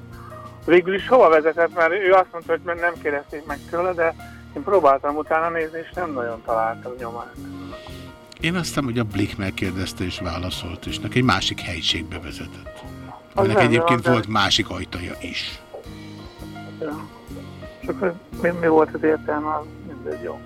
végül is hova vezetett, mert ő azt mondta, hogy nem kérdezték meg tőle, de én próbáltam utána nézni, és nem nagyon találtam nyomát. Én azt hiszem, hogy a Blick megkérdezte és válaszolt, és neki egy másik helyiségbe vezetett. Aminek egyébként volt másik ajtaja is. Ja. Csak mi, mi volt az értelme, az mindegy jó.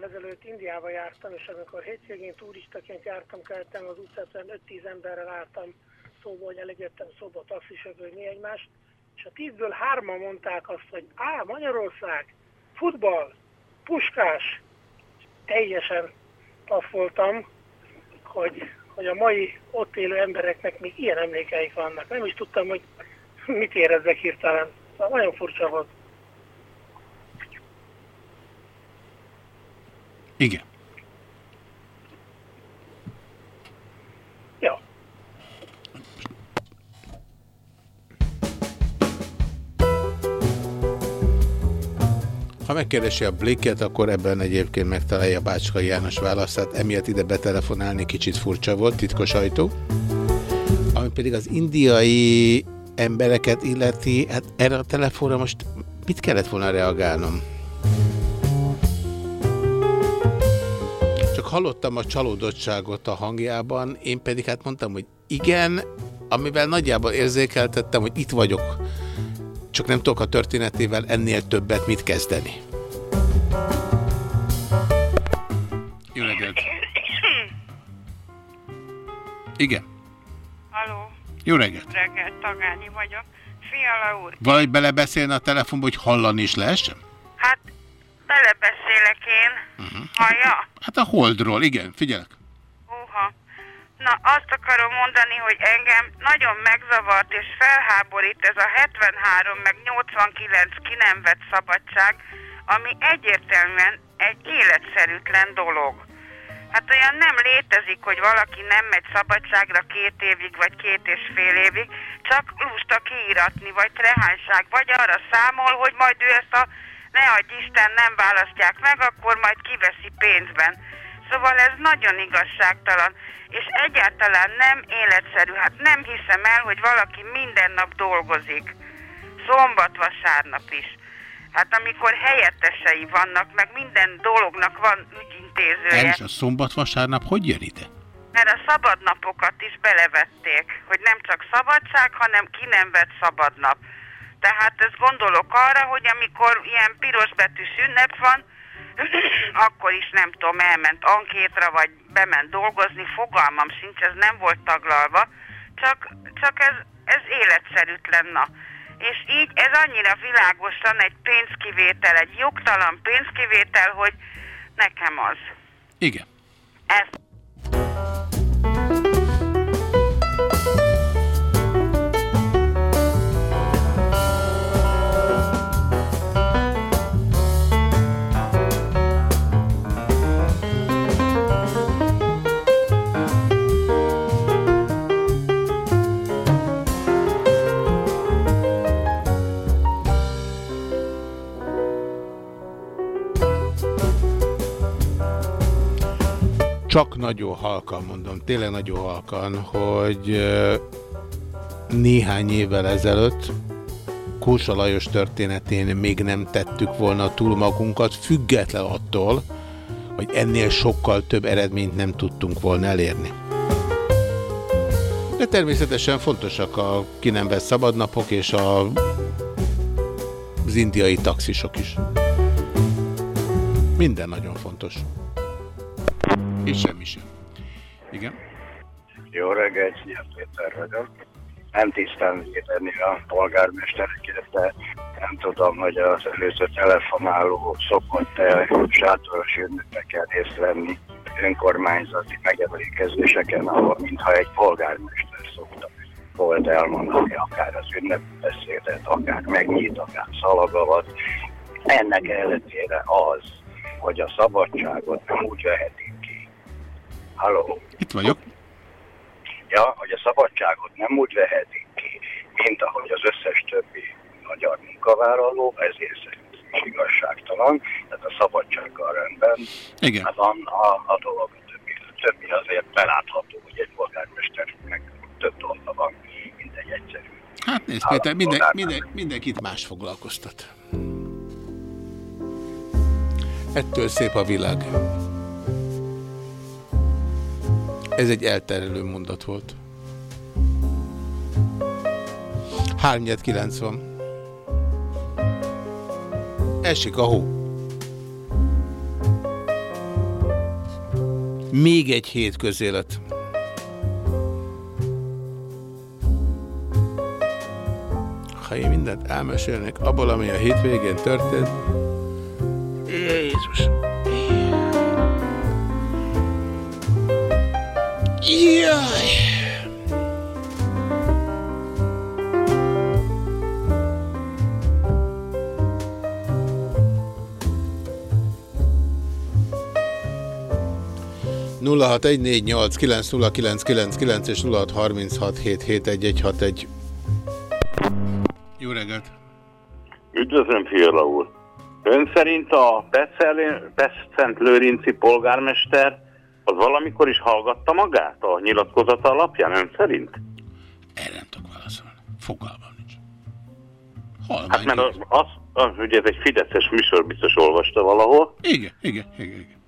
Héttel ezelőtt Indiába jártam, és amikor hétvégén turistaként jártam, keltem az utcán, 5-10 emberrel álltam szóba, hogy elégedtem szóba taxisofőrni egymást, és a tízből hárman mondták azt, hogy á, Magyarország, futball, puskás, teljesen taffoltam, hogy, hogy a mai ott élő embereknek még ilyen emlékeik vannak. Nem is tudtam, hogy mit érezzek hirtelen. Szóval nagyon furcsa volt. Igen. Ha megkeresi a blikket, akkor ebben egyébként megtalálja Bácskai János választát. Emiatt ide betelefonálni kicsit furcsa volt, titkos ajtó. Ami pedig az indiai embereket illeti, hát erre a telefonra most mit kellett volna reagálnom? Hallottam a csalódottságot a hangjában, én pedig hát mondtam, hogy igen, amivel nagyjából érzékeltettem, hogy itt vagyok, csak nem tudok a történetével ennél többet mit kezdeni. Jó reggelt! Igen. Haló, Jó reggelt! reggelt, Tagányi vagyok. Fiala úr, Vagy belebeszélne a telefonba, hogy hallani is lehessen? hát belebeszélek én. Uh-huh. Hallja? Hát a holdról, igen, figyelek. Uha. Na, azt akarom mondani, hogy engem nagyon megzavart és felháborít ez a 73 meg 89 ki nem vett szabadság, ami egyértelműen egy életszerűtlen dolog. Hát olyan nem létezik, hogy valaki nem megy szabadságra két évig, vagy két és fél évig, csak lusta kiíratni, vagy trehányság, vagy arra számol, hogy majd ő ezt a ne adj Isten nem választják meg, akkor majd kiveszi pénzben. Szóval ez nagyon igazságtalan, és egyáltalán nem életszerű. Hát nem hiszem el, hogy valaki minden nap dolgozik. Szombat, vasárnap is. Hát amikor helyettesei vannak, meg minden dolognak van ügyintézője. El is a szombat-vasárnap hogy jön ide? Mert a szabadnapokat is belevették, hogy nem csak szabadság, hanem ki nem vett szabadnap. Tehát ezt gondolok arra, hogy amikor ilyen pirosbetűs ünnep van, akkor is nem tudom, elment ankétra, vagy bement dolgozni, fogalmam sincs, ez nem volt taglalva, csak, csak ez, ez életszerűtlen, na. És így ez annyira világosan egy pénzkivétel, egy jogtalan pénzkivétel, hogy nekem az. Igen. Ez. Csak nagyon halkan mondom, tényleg nagyon halkan, hogy néhány évvel ezelőtt Kósa Lajos történetén még nem tettük volna túl magunkat, független attól, hogy ennél sokkal több eredményt nem tudtunk volna elérni. De természetesen fontosak a ki nem vesz szabadnapok és a, az indiai taxisok is. Minden nagyon fontos. És semmi sem. Igen? Jó reggelt, Szia Péter vagyok. Nem tisztán védeni a polgármestereket, de nem tudom, hogy az előző telefonáló szokott-e sátoros ünnepeken részt venni önkormányzati megemlékezéseken, ahol mintha egy polgármester szokta volt elmondani akár az ünnepbeszédet, akár megnyit, akár szalagavat. Ennek ellenére az, hogy a szabadságot nem úgy vehetik ki. Halló? Itt vagyok. Ja, hogy a szabadságot nem úgy vehetik ki, mint ahogy az összes többi magyar munkavállaló, ezért szerint is igazságtalan, tehát a szabadsággal rendben Igen. Hát van a, a dolog, a többi, a többi azért belátható, hogy egy polgármesternek több dolga van, mint egy egyszerű. Hát nézd Péter, minden, minden, mindenkit más foglalkoztat. Ettől szép a világ. Ez egy elterelő mondat volt. 3 van. Esik a hó. Még egy hét közélet. Ha én mindent elmesélnék abból, ami a hétvégén történt, Jézus! Jaj! nulla hat egy négy nyolc kilenc nulla kilenc kilenc kilenc és nulla hat harminc hat hét hét egy egy hat egy. Jó reggelt! Üdvözlöm, Fiala úr! Ön szerint a Pest-Szent Lőrinci polgármester az valamikor is hallgatta magát a nyilatkozata alapján, ön szerint? Erre nem tudok válaszolni. Fogalmam nincs. Halvány hát mert az, az, az, ugye ez egy fideszes műsor, biztos olvasta valahol. Igen, igen, igen. igen.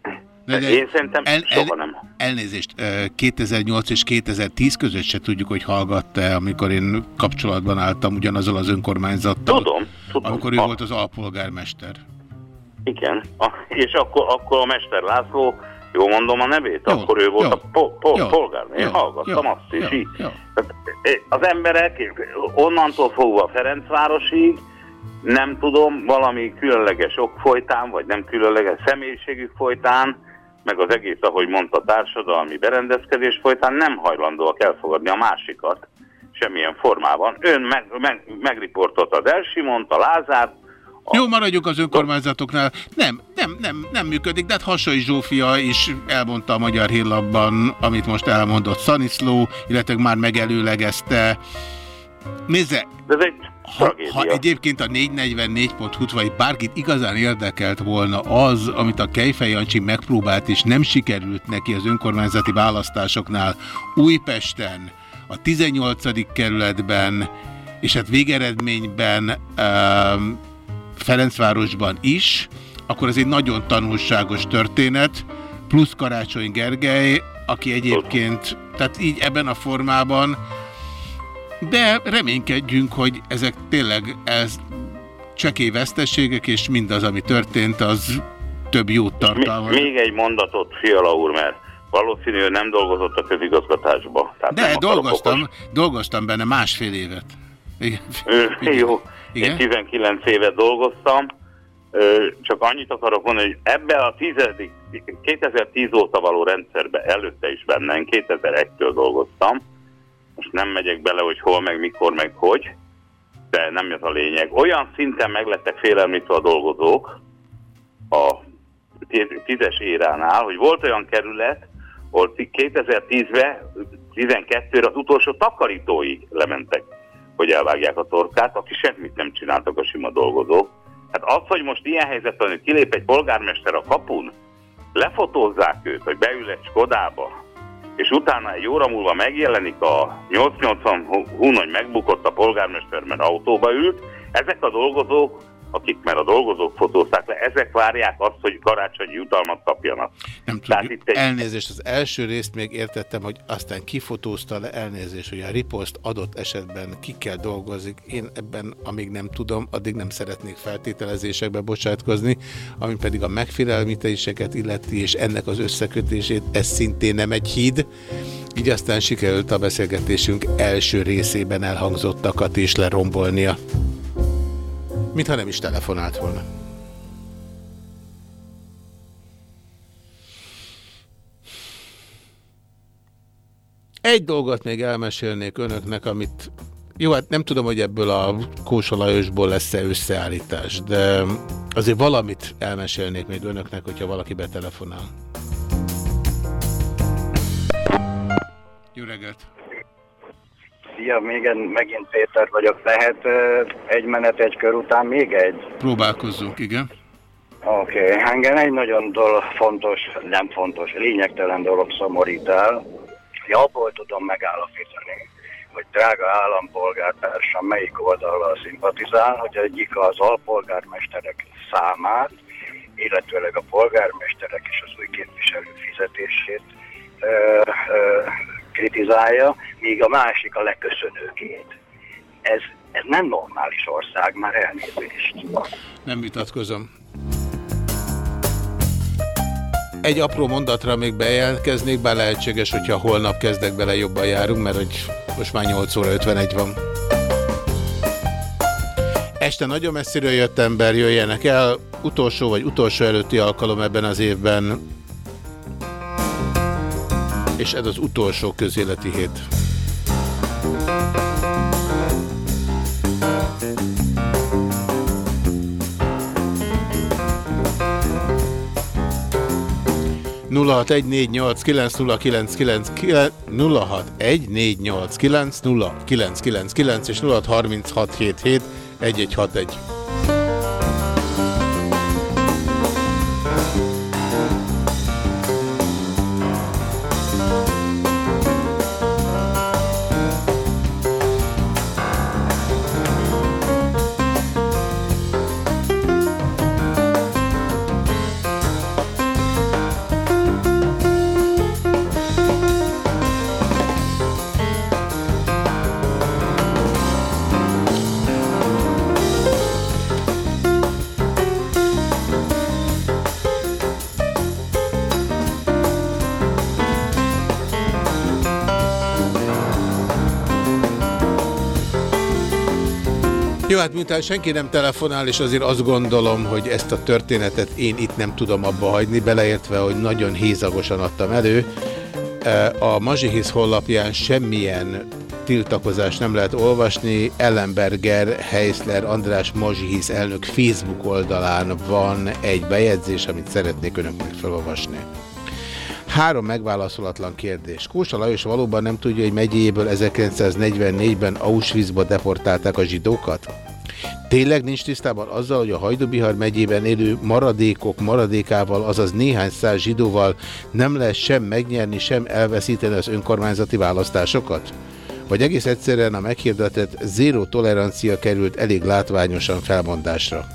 De, de Én szerintem el, el, soha nem. Elnézést, 2008 és 2010 között se tudjuk, hogy hallgatta amikor én kapcsolatban álltam ugyanazzal az önkormányzattal. Tudom, tudom. Amikor ő a... volt az alpolgármester. Igen, a, és akkor, akkor a Mester László, jól mondom a nevét, jó, akkor ő volt jó, a po, po, jó, polgár. Én jó, hallgattam jó, azt is. Jó, így. Jó. Tehát, az emberek onnantól fogva Ferencvárosig, nem tudom, valami különleges ok folytán, vagy nem különleges személyiségük folytán, meg az egész, ahogy mondta, társadalmi berendezkedés folytán nem hajlandóak elfogadni a másikat semmilyen formában. Ön meg, meg, megriportolta a Delsimont, a Lázárt, a... Jó, maradjuk az önkormányzatoknál. Nem, nem, nem, nem működik, de hát Hasai Zsófia is elmondta a Magyar Hírlapban, amit most elmondott Szaniszló, illetve már megelőlegezte. Nézze, de ez egy ha, ha egyébként a 444.hu vagy bárkit igazán érdekelt volna az, amit a Kejfej Jancsi megpróbált, és nem sikerült neki az önkormányzati választásoknál Újpesten, a 18. kerületben, és hát végeredményben um, Ferencvárosban is, akkor ez egy nagyon tanulságos történet, plusz Karácsony Gergely, aki egyébként, tehát így ebben a formában, de reménykedjünk, hogy ezek tényleg ez csekély veszteségek, és mindaz, ami történt, az több jót tartalmaz. Még egy mondatot, Fiala úr, mert valószínű, hogy nem dolgozott a közigazgatásba. Tehát De dolgoztam, dolgoztam benne másfél évet. Igen. Jó, Igen? én 19 évet dolgoztam, csak annyit akarok mondani, hogy ebbe a tizedik, 2010 óta való rendszerbe előtte is benne, én 2001-től dolgoztam, most nem megyek bele, hogy hol, meg mikor, meg hogy, de nem ez a lényeg. Olyan szinten meglettek félelmítve a dolgozók a tízes éránál, hogy volt olyan kerület, ahol 2010-ben, 12-re az utolsó takarítói lementek, hogy elvágják a torkát, aki semmit nem csináltak a sima dolgozók. Hát az, hogy most ilyen helyzetben, hogy kilép egy polgármester a kapun, lefotózzák őt, hogy beül egy Skodába, és utána egy óra múlva megjelenik a 880 hun, hogy megbukott a polgármester, mert autóba ült, ezek a dolgozók akik már a dolgozók fotózták le, ezek várják azt, hogy karácsonyi jutalmat kapjanak. Nem tudom, itt egy... elnézést, az első részt még értettem, hogy aztán kifotózta le elnézést, hogy a riposzt adott esetben ki kell dolgozik. Én ebben, amíg nem tudom, addig nem szeretnék feltételezésekbe bocsátkozni, ami pedig a megfélelmítéseket illeti, és ennek az összekötését, ez szintén nem egy híd. Így aztán sikerült a beszélgetésünk első részében elhangzottakat is lerombolnia. Mintha nem is telefonált volna. Egy dolgot még elmesélnék önöknek, amit... Jó, hát nem tudom, hogy ebből a Kósa lesz-e összeállítás, de azért valamit elmesélnék még önöknek, hogyha valaki betelefonál. Jó reggelt! Szia, még megint Péter vagyok. Lehet egy menet, egy kör után még egy? Próbálkozzunk, igen. Oké, okay. engem egy nagyon dolog fontos, nem fontos, lényegtelen dolog szomorít el. Ja, abból tudom megállapítani, hogy drága állampolgártársam melyik oldalra szimpatizál, hogy egyik az alpolgármesterek számát, illetőleg a polgármesterek és az új képviselő fizetését ö, ö, kritizálja, míg a másik a leköszönőkét. Ez, ez nem normális ország, már elnézést. Nem vitatkozom. Egy apró mondatra még bejelentkeznék, bár lehetséges, hogyha holnap kezdek bele jobban járunk, mert hogy most már 8 óra 51 van. Este nagyon messziről jött ember, jöjjenek el. Utolsó vagy utolsó előtti alkalom ebben az évben és ez az utolsó közéleti hét. nulla hat egy négy nyolc kilenc nulla kilenc kilenc nulla hat egy négy nyolc kilenc nulla kilenc kilenc kilenc és nulla harminc hat hét hét egy egy hat egy hát miután senki nem telefonál, és azért azt gondolom, hogy ezt a történetet én itt nem tudom abba hagyni, beleértve, hogy nagyon hézagosan adtam elő. E, a Mazsihisz honlapján semmilyen tiltakozást nem lehet olvasni. Ellenberger, Heisler, András Mazsihisz elnök Facebook oldalán van egy bejegyzés, amit szeretnék önöknek felolvasni. Három megválaszolatlan kérdés. Kósa Lajos valóban nem tudja, hogy megyéből 1944-ben Auschwitzba deportálták a zsidókat? Tényleg nincs tisztában azzal, hogy a Hajdubihar megyében élő maradékok maradékával, azaz néhány száz zsidóval nem lesz sem megnyerni, sem elveszíteni az önkormányzati választásokat? Vagy egész egyszerűen a meghirdetett zéró tolerancia került elég látványosan felmondásra?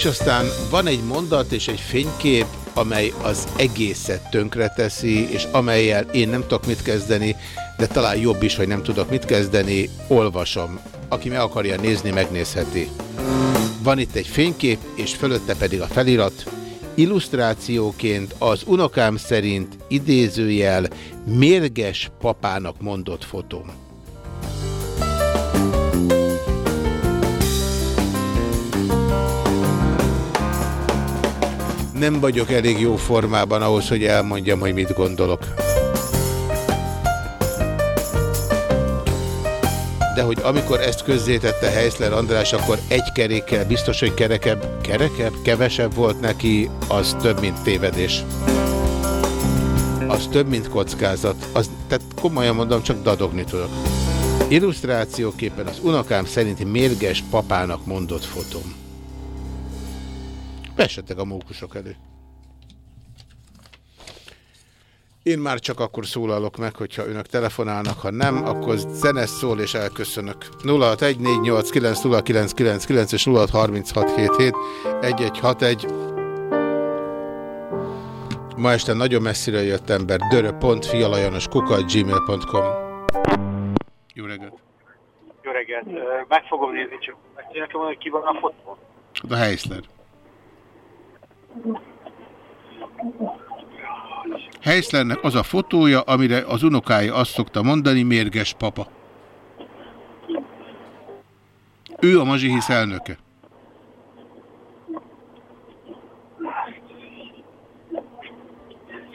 És aztán van egy mondat és egy fénykép, amely az egészet tönkreteszi, és amelyel én nem tudok mit kezdeni, de talán jobb is, hogy nem tudok mit kezdeni, olvasom. Aki meg akarja nézni, megnézheti. Van itt egy fénykép, és fölötte pedig a felirat. Illusztrációként az unokám szerint idézőjel mérges papának mondott fotóm. Nem vagyok elég jó formában ahhoz, hogy elmondjam, hogy mit gondolok. de hogy amikor ezt közzétette Heisler András, akkor egy kerékkel biztos, hogy kerekebb, kerekebb, kevesebb volt neki, az több, mint tévedés. Az több, mint kockázat. Az, tehát komolyan mondom, csak dadogni tudok. Illusztrációképpen az unokám szerinti mérges papának mondott fotóm. Vessetek a mókusok elő. Én már csak akkor szólalok meg, hogyha önök telefonálnak, ha nem, akkor zene szól és elköszönök. 0614890999 és 0636771161. Ma este nagyon messziről jött ember, dörö.fialajanos kukat gmail.com Jó reggelt! Jó reggelt! Meg fogom nézni, csak meg nekem hogy ki van a fotó. A Heisler. Heislernek az a fotója, amire az unokája azt szokta mondani, mérges papa. Ő a Mazsihisz elnöke.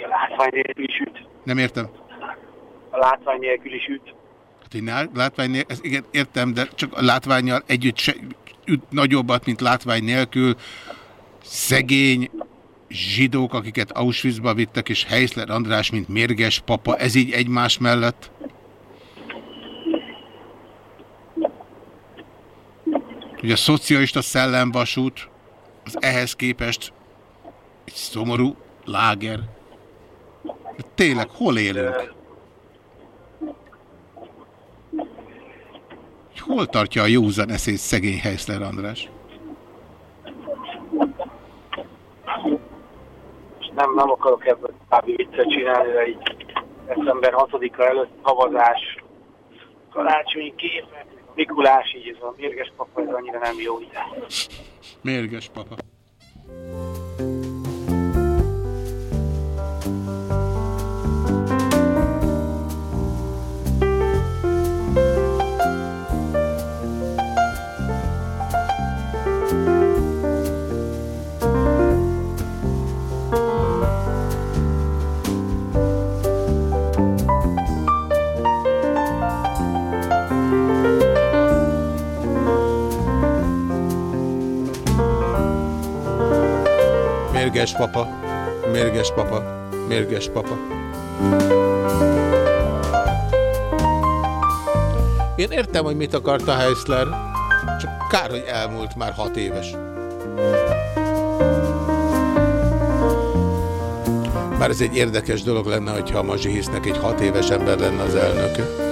A látvány nélkül is üt. Nem értem. A látvány nélkül is üt. Hát én látvány nélkül, igen, értem, de csak a látványjal együtt se üt nagyobbat, mint látvány nélkül. Szegény, zsidók, akiket Auschwitzba vittek, és Heisler András, mint mérges papa, ez így egymás mellett? Hogy a szocialista szellemvasút az ehhez képest egy szomorú láger. De tényleg, hol élünk? Hol tartja a józan eszét szegény Heisler András? Nem, nem akarok ebből további viccet csinálni, de így december 6-a előtt havazás, karácsonyi képe, Mikulás, így ez a mérges papa, ez annyira nem jó ide. Mérges papa. Mérges papa, mérges papa, mérges papa. Én értem, hogy mit akarta Heisler, csak kár, hogy elmúlt már hat éves. Bár ez egy érdekes dolog lenne, hogyha a Mazsihisznek egy hat éves ember lenne az elnöke.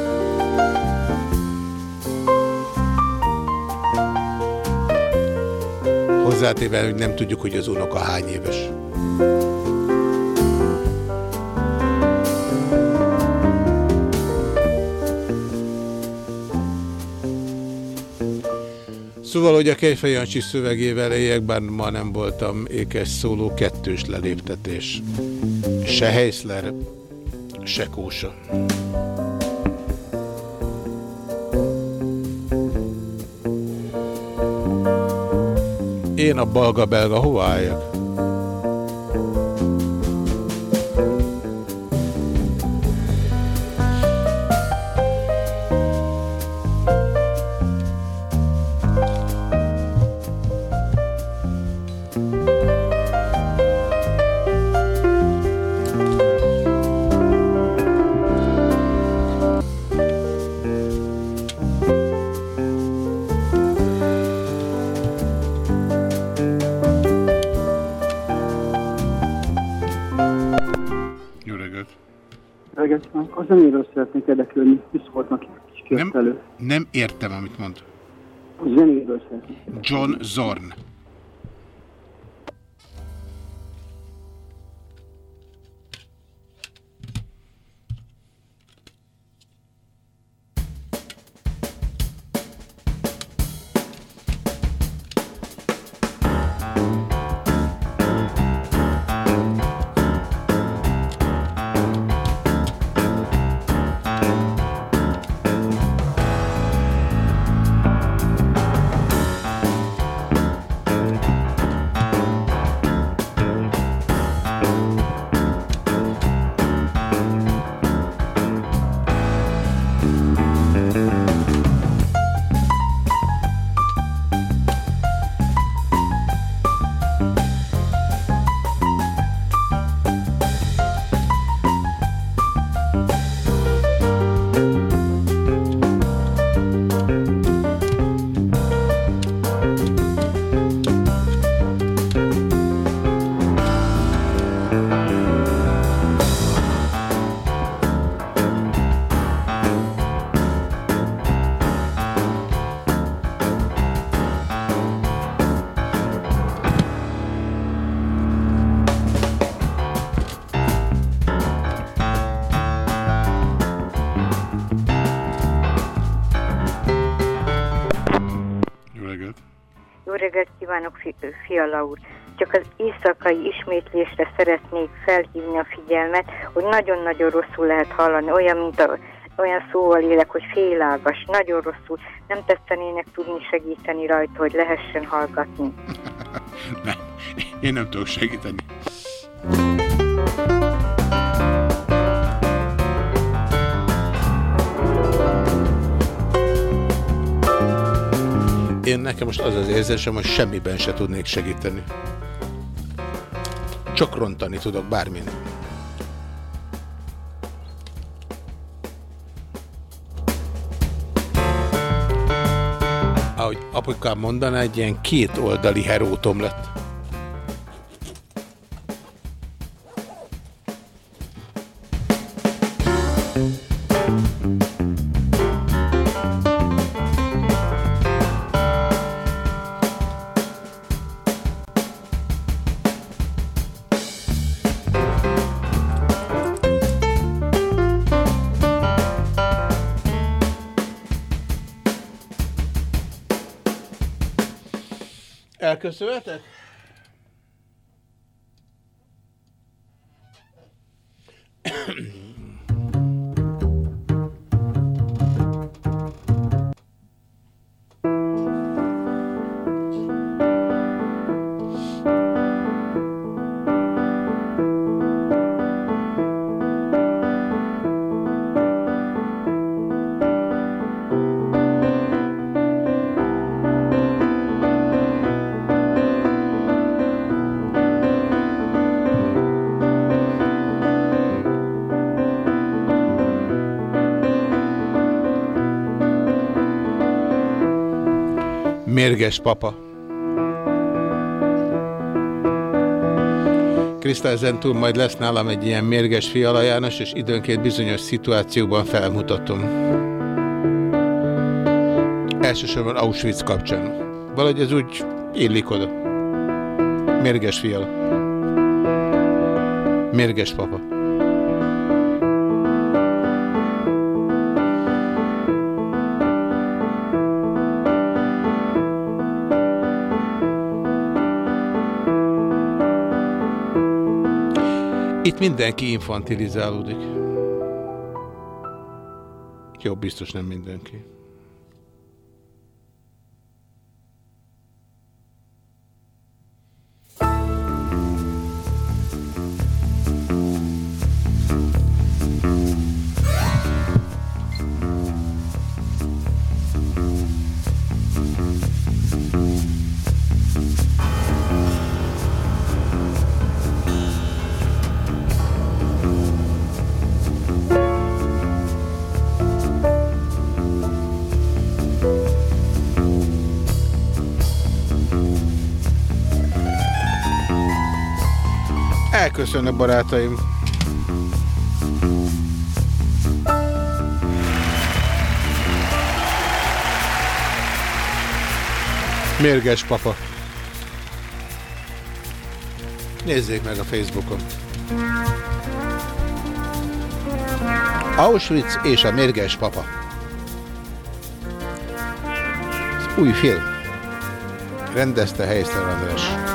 Hozzátéve, hogy nem tudjuk, hogy az unoka hány éves. Szóval, hogy a Kejfejancsi szövegével éljek, bár ma nem voltam ékes szóló kettős leléptetés. Se Heisler, se Kósa. Én a balga-belga hova álljak? Nem, nem értem, amit mond. Zenéről John Zorn. Fiala úr! Csak az éjszakai ismétlésre szeretnék felhívni a figyelmet, hogy nagyon-nagyon rosszul lehet hallani, olyan, mint a, olyan szóval élek, hogy félágas, nagyon rosszul. Nem tetszenének tudni segíteni rajta, hogy lehessen hallgatni. nem, én nem tudok segíteni. Én nekem most az az érzésem, hogy semmiben se tudnék segíteni. Csak rontani tudok bármin. Ahogy apukám mondaná, egy ilyen két oldali herótom lett. sötet. Mérges papa. Krista ezentúl majd lesz nálam egy ilyen mérges Fiala János, és időnként bizonyos szituációkban felmutatom. Elsősorban Auschwitz kapcsán. Valahogy ez úgy illik oda. Mérges Fiala. Mérges papa. Mindenki infantilizálódik. Jó, biztos nem mindenki. Köszönöm, barátaim! Mérges papa. Nézzék meg a Facebookon. Auschwitz és a mérges papa. Ez új film. Rendezte Helyszler András.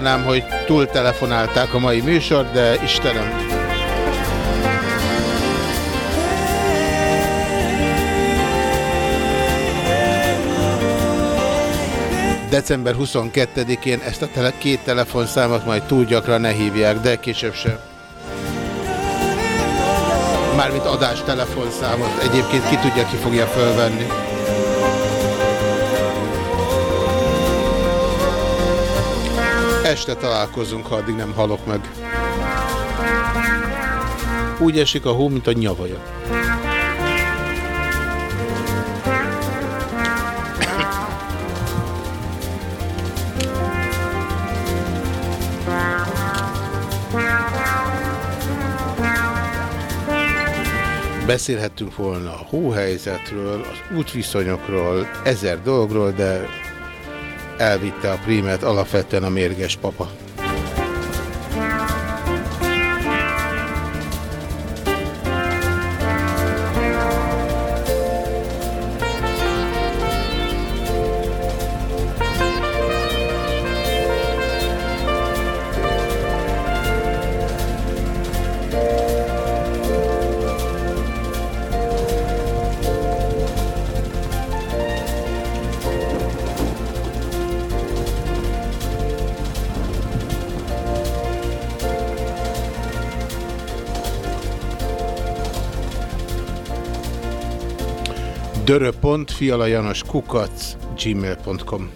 Mondanám, hogy túl telefonálták a mai műsor, de Istenem. December 22-én ezt a tele két telefonszámot majd túl gyakran ne hívják, de később sem. Mármint adás telefonszámot. Egyébként ki tudja, ki fogja fölvenni. Este találkozunk, ha addig nem halok meg. Úgy esik a hó, mint a nyavaja. Beszélhettünk volna a hóhelyzetről, az útviszonyokról, ezer dologról, de elvitte a prímet alapvetően a mérges papa. gmail.com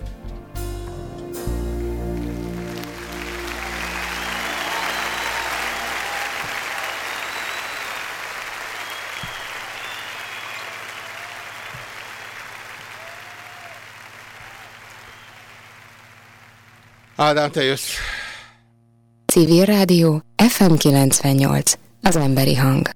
Ádám, te jössz. Civil Rádió, FM 98, az emberi hang.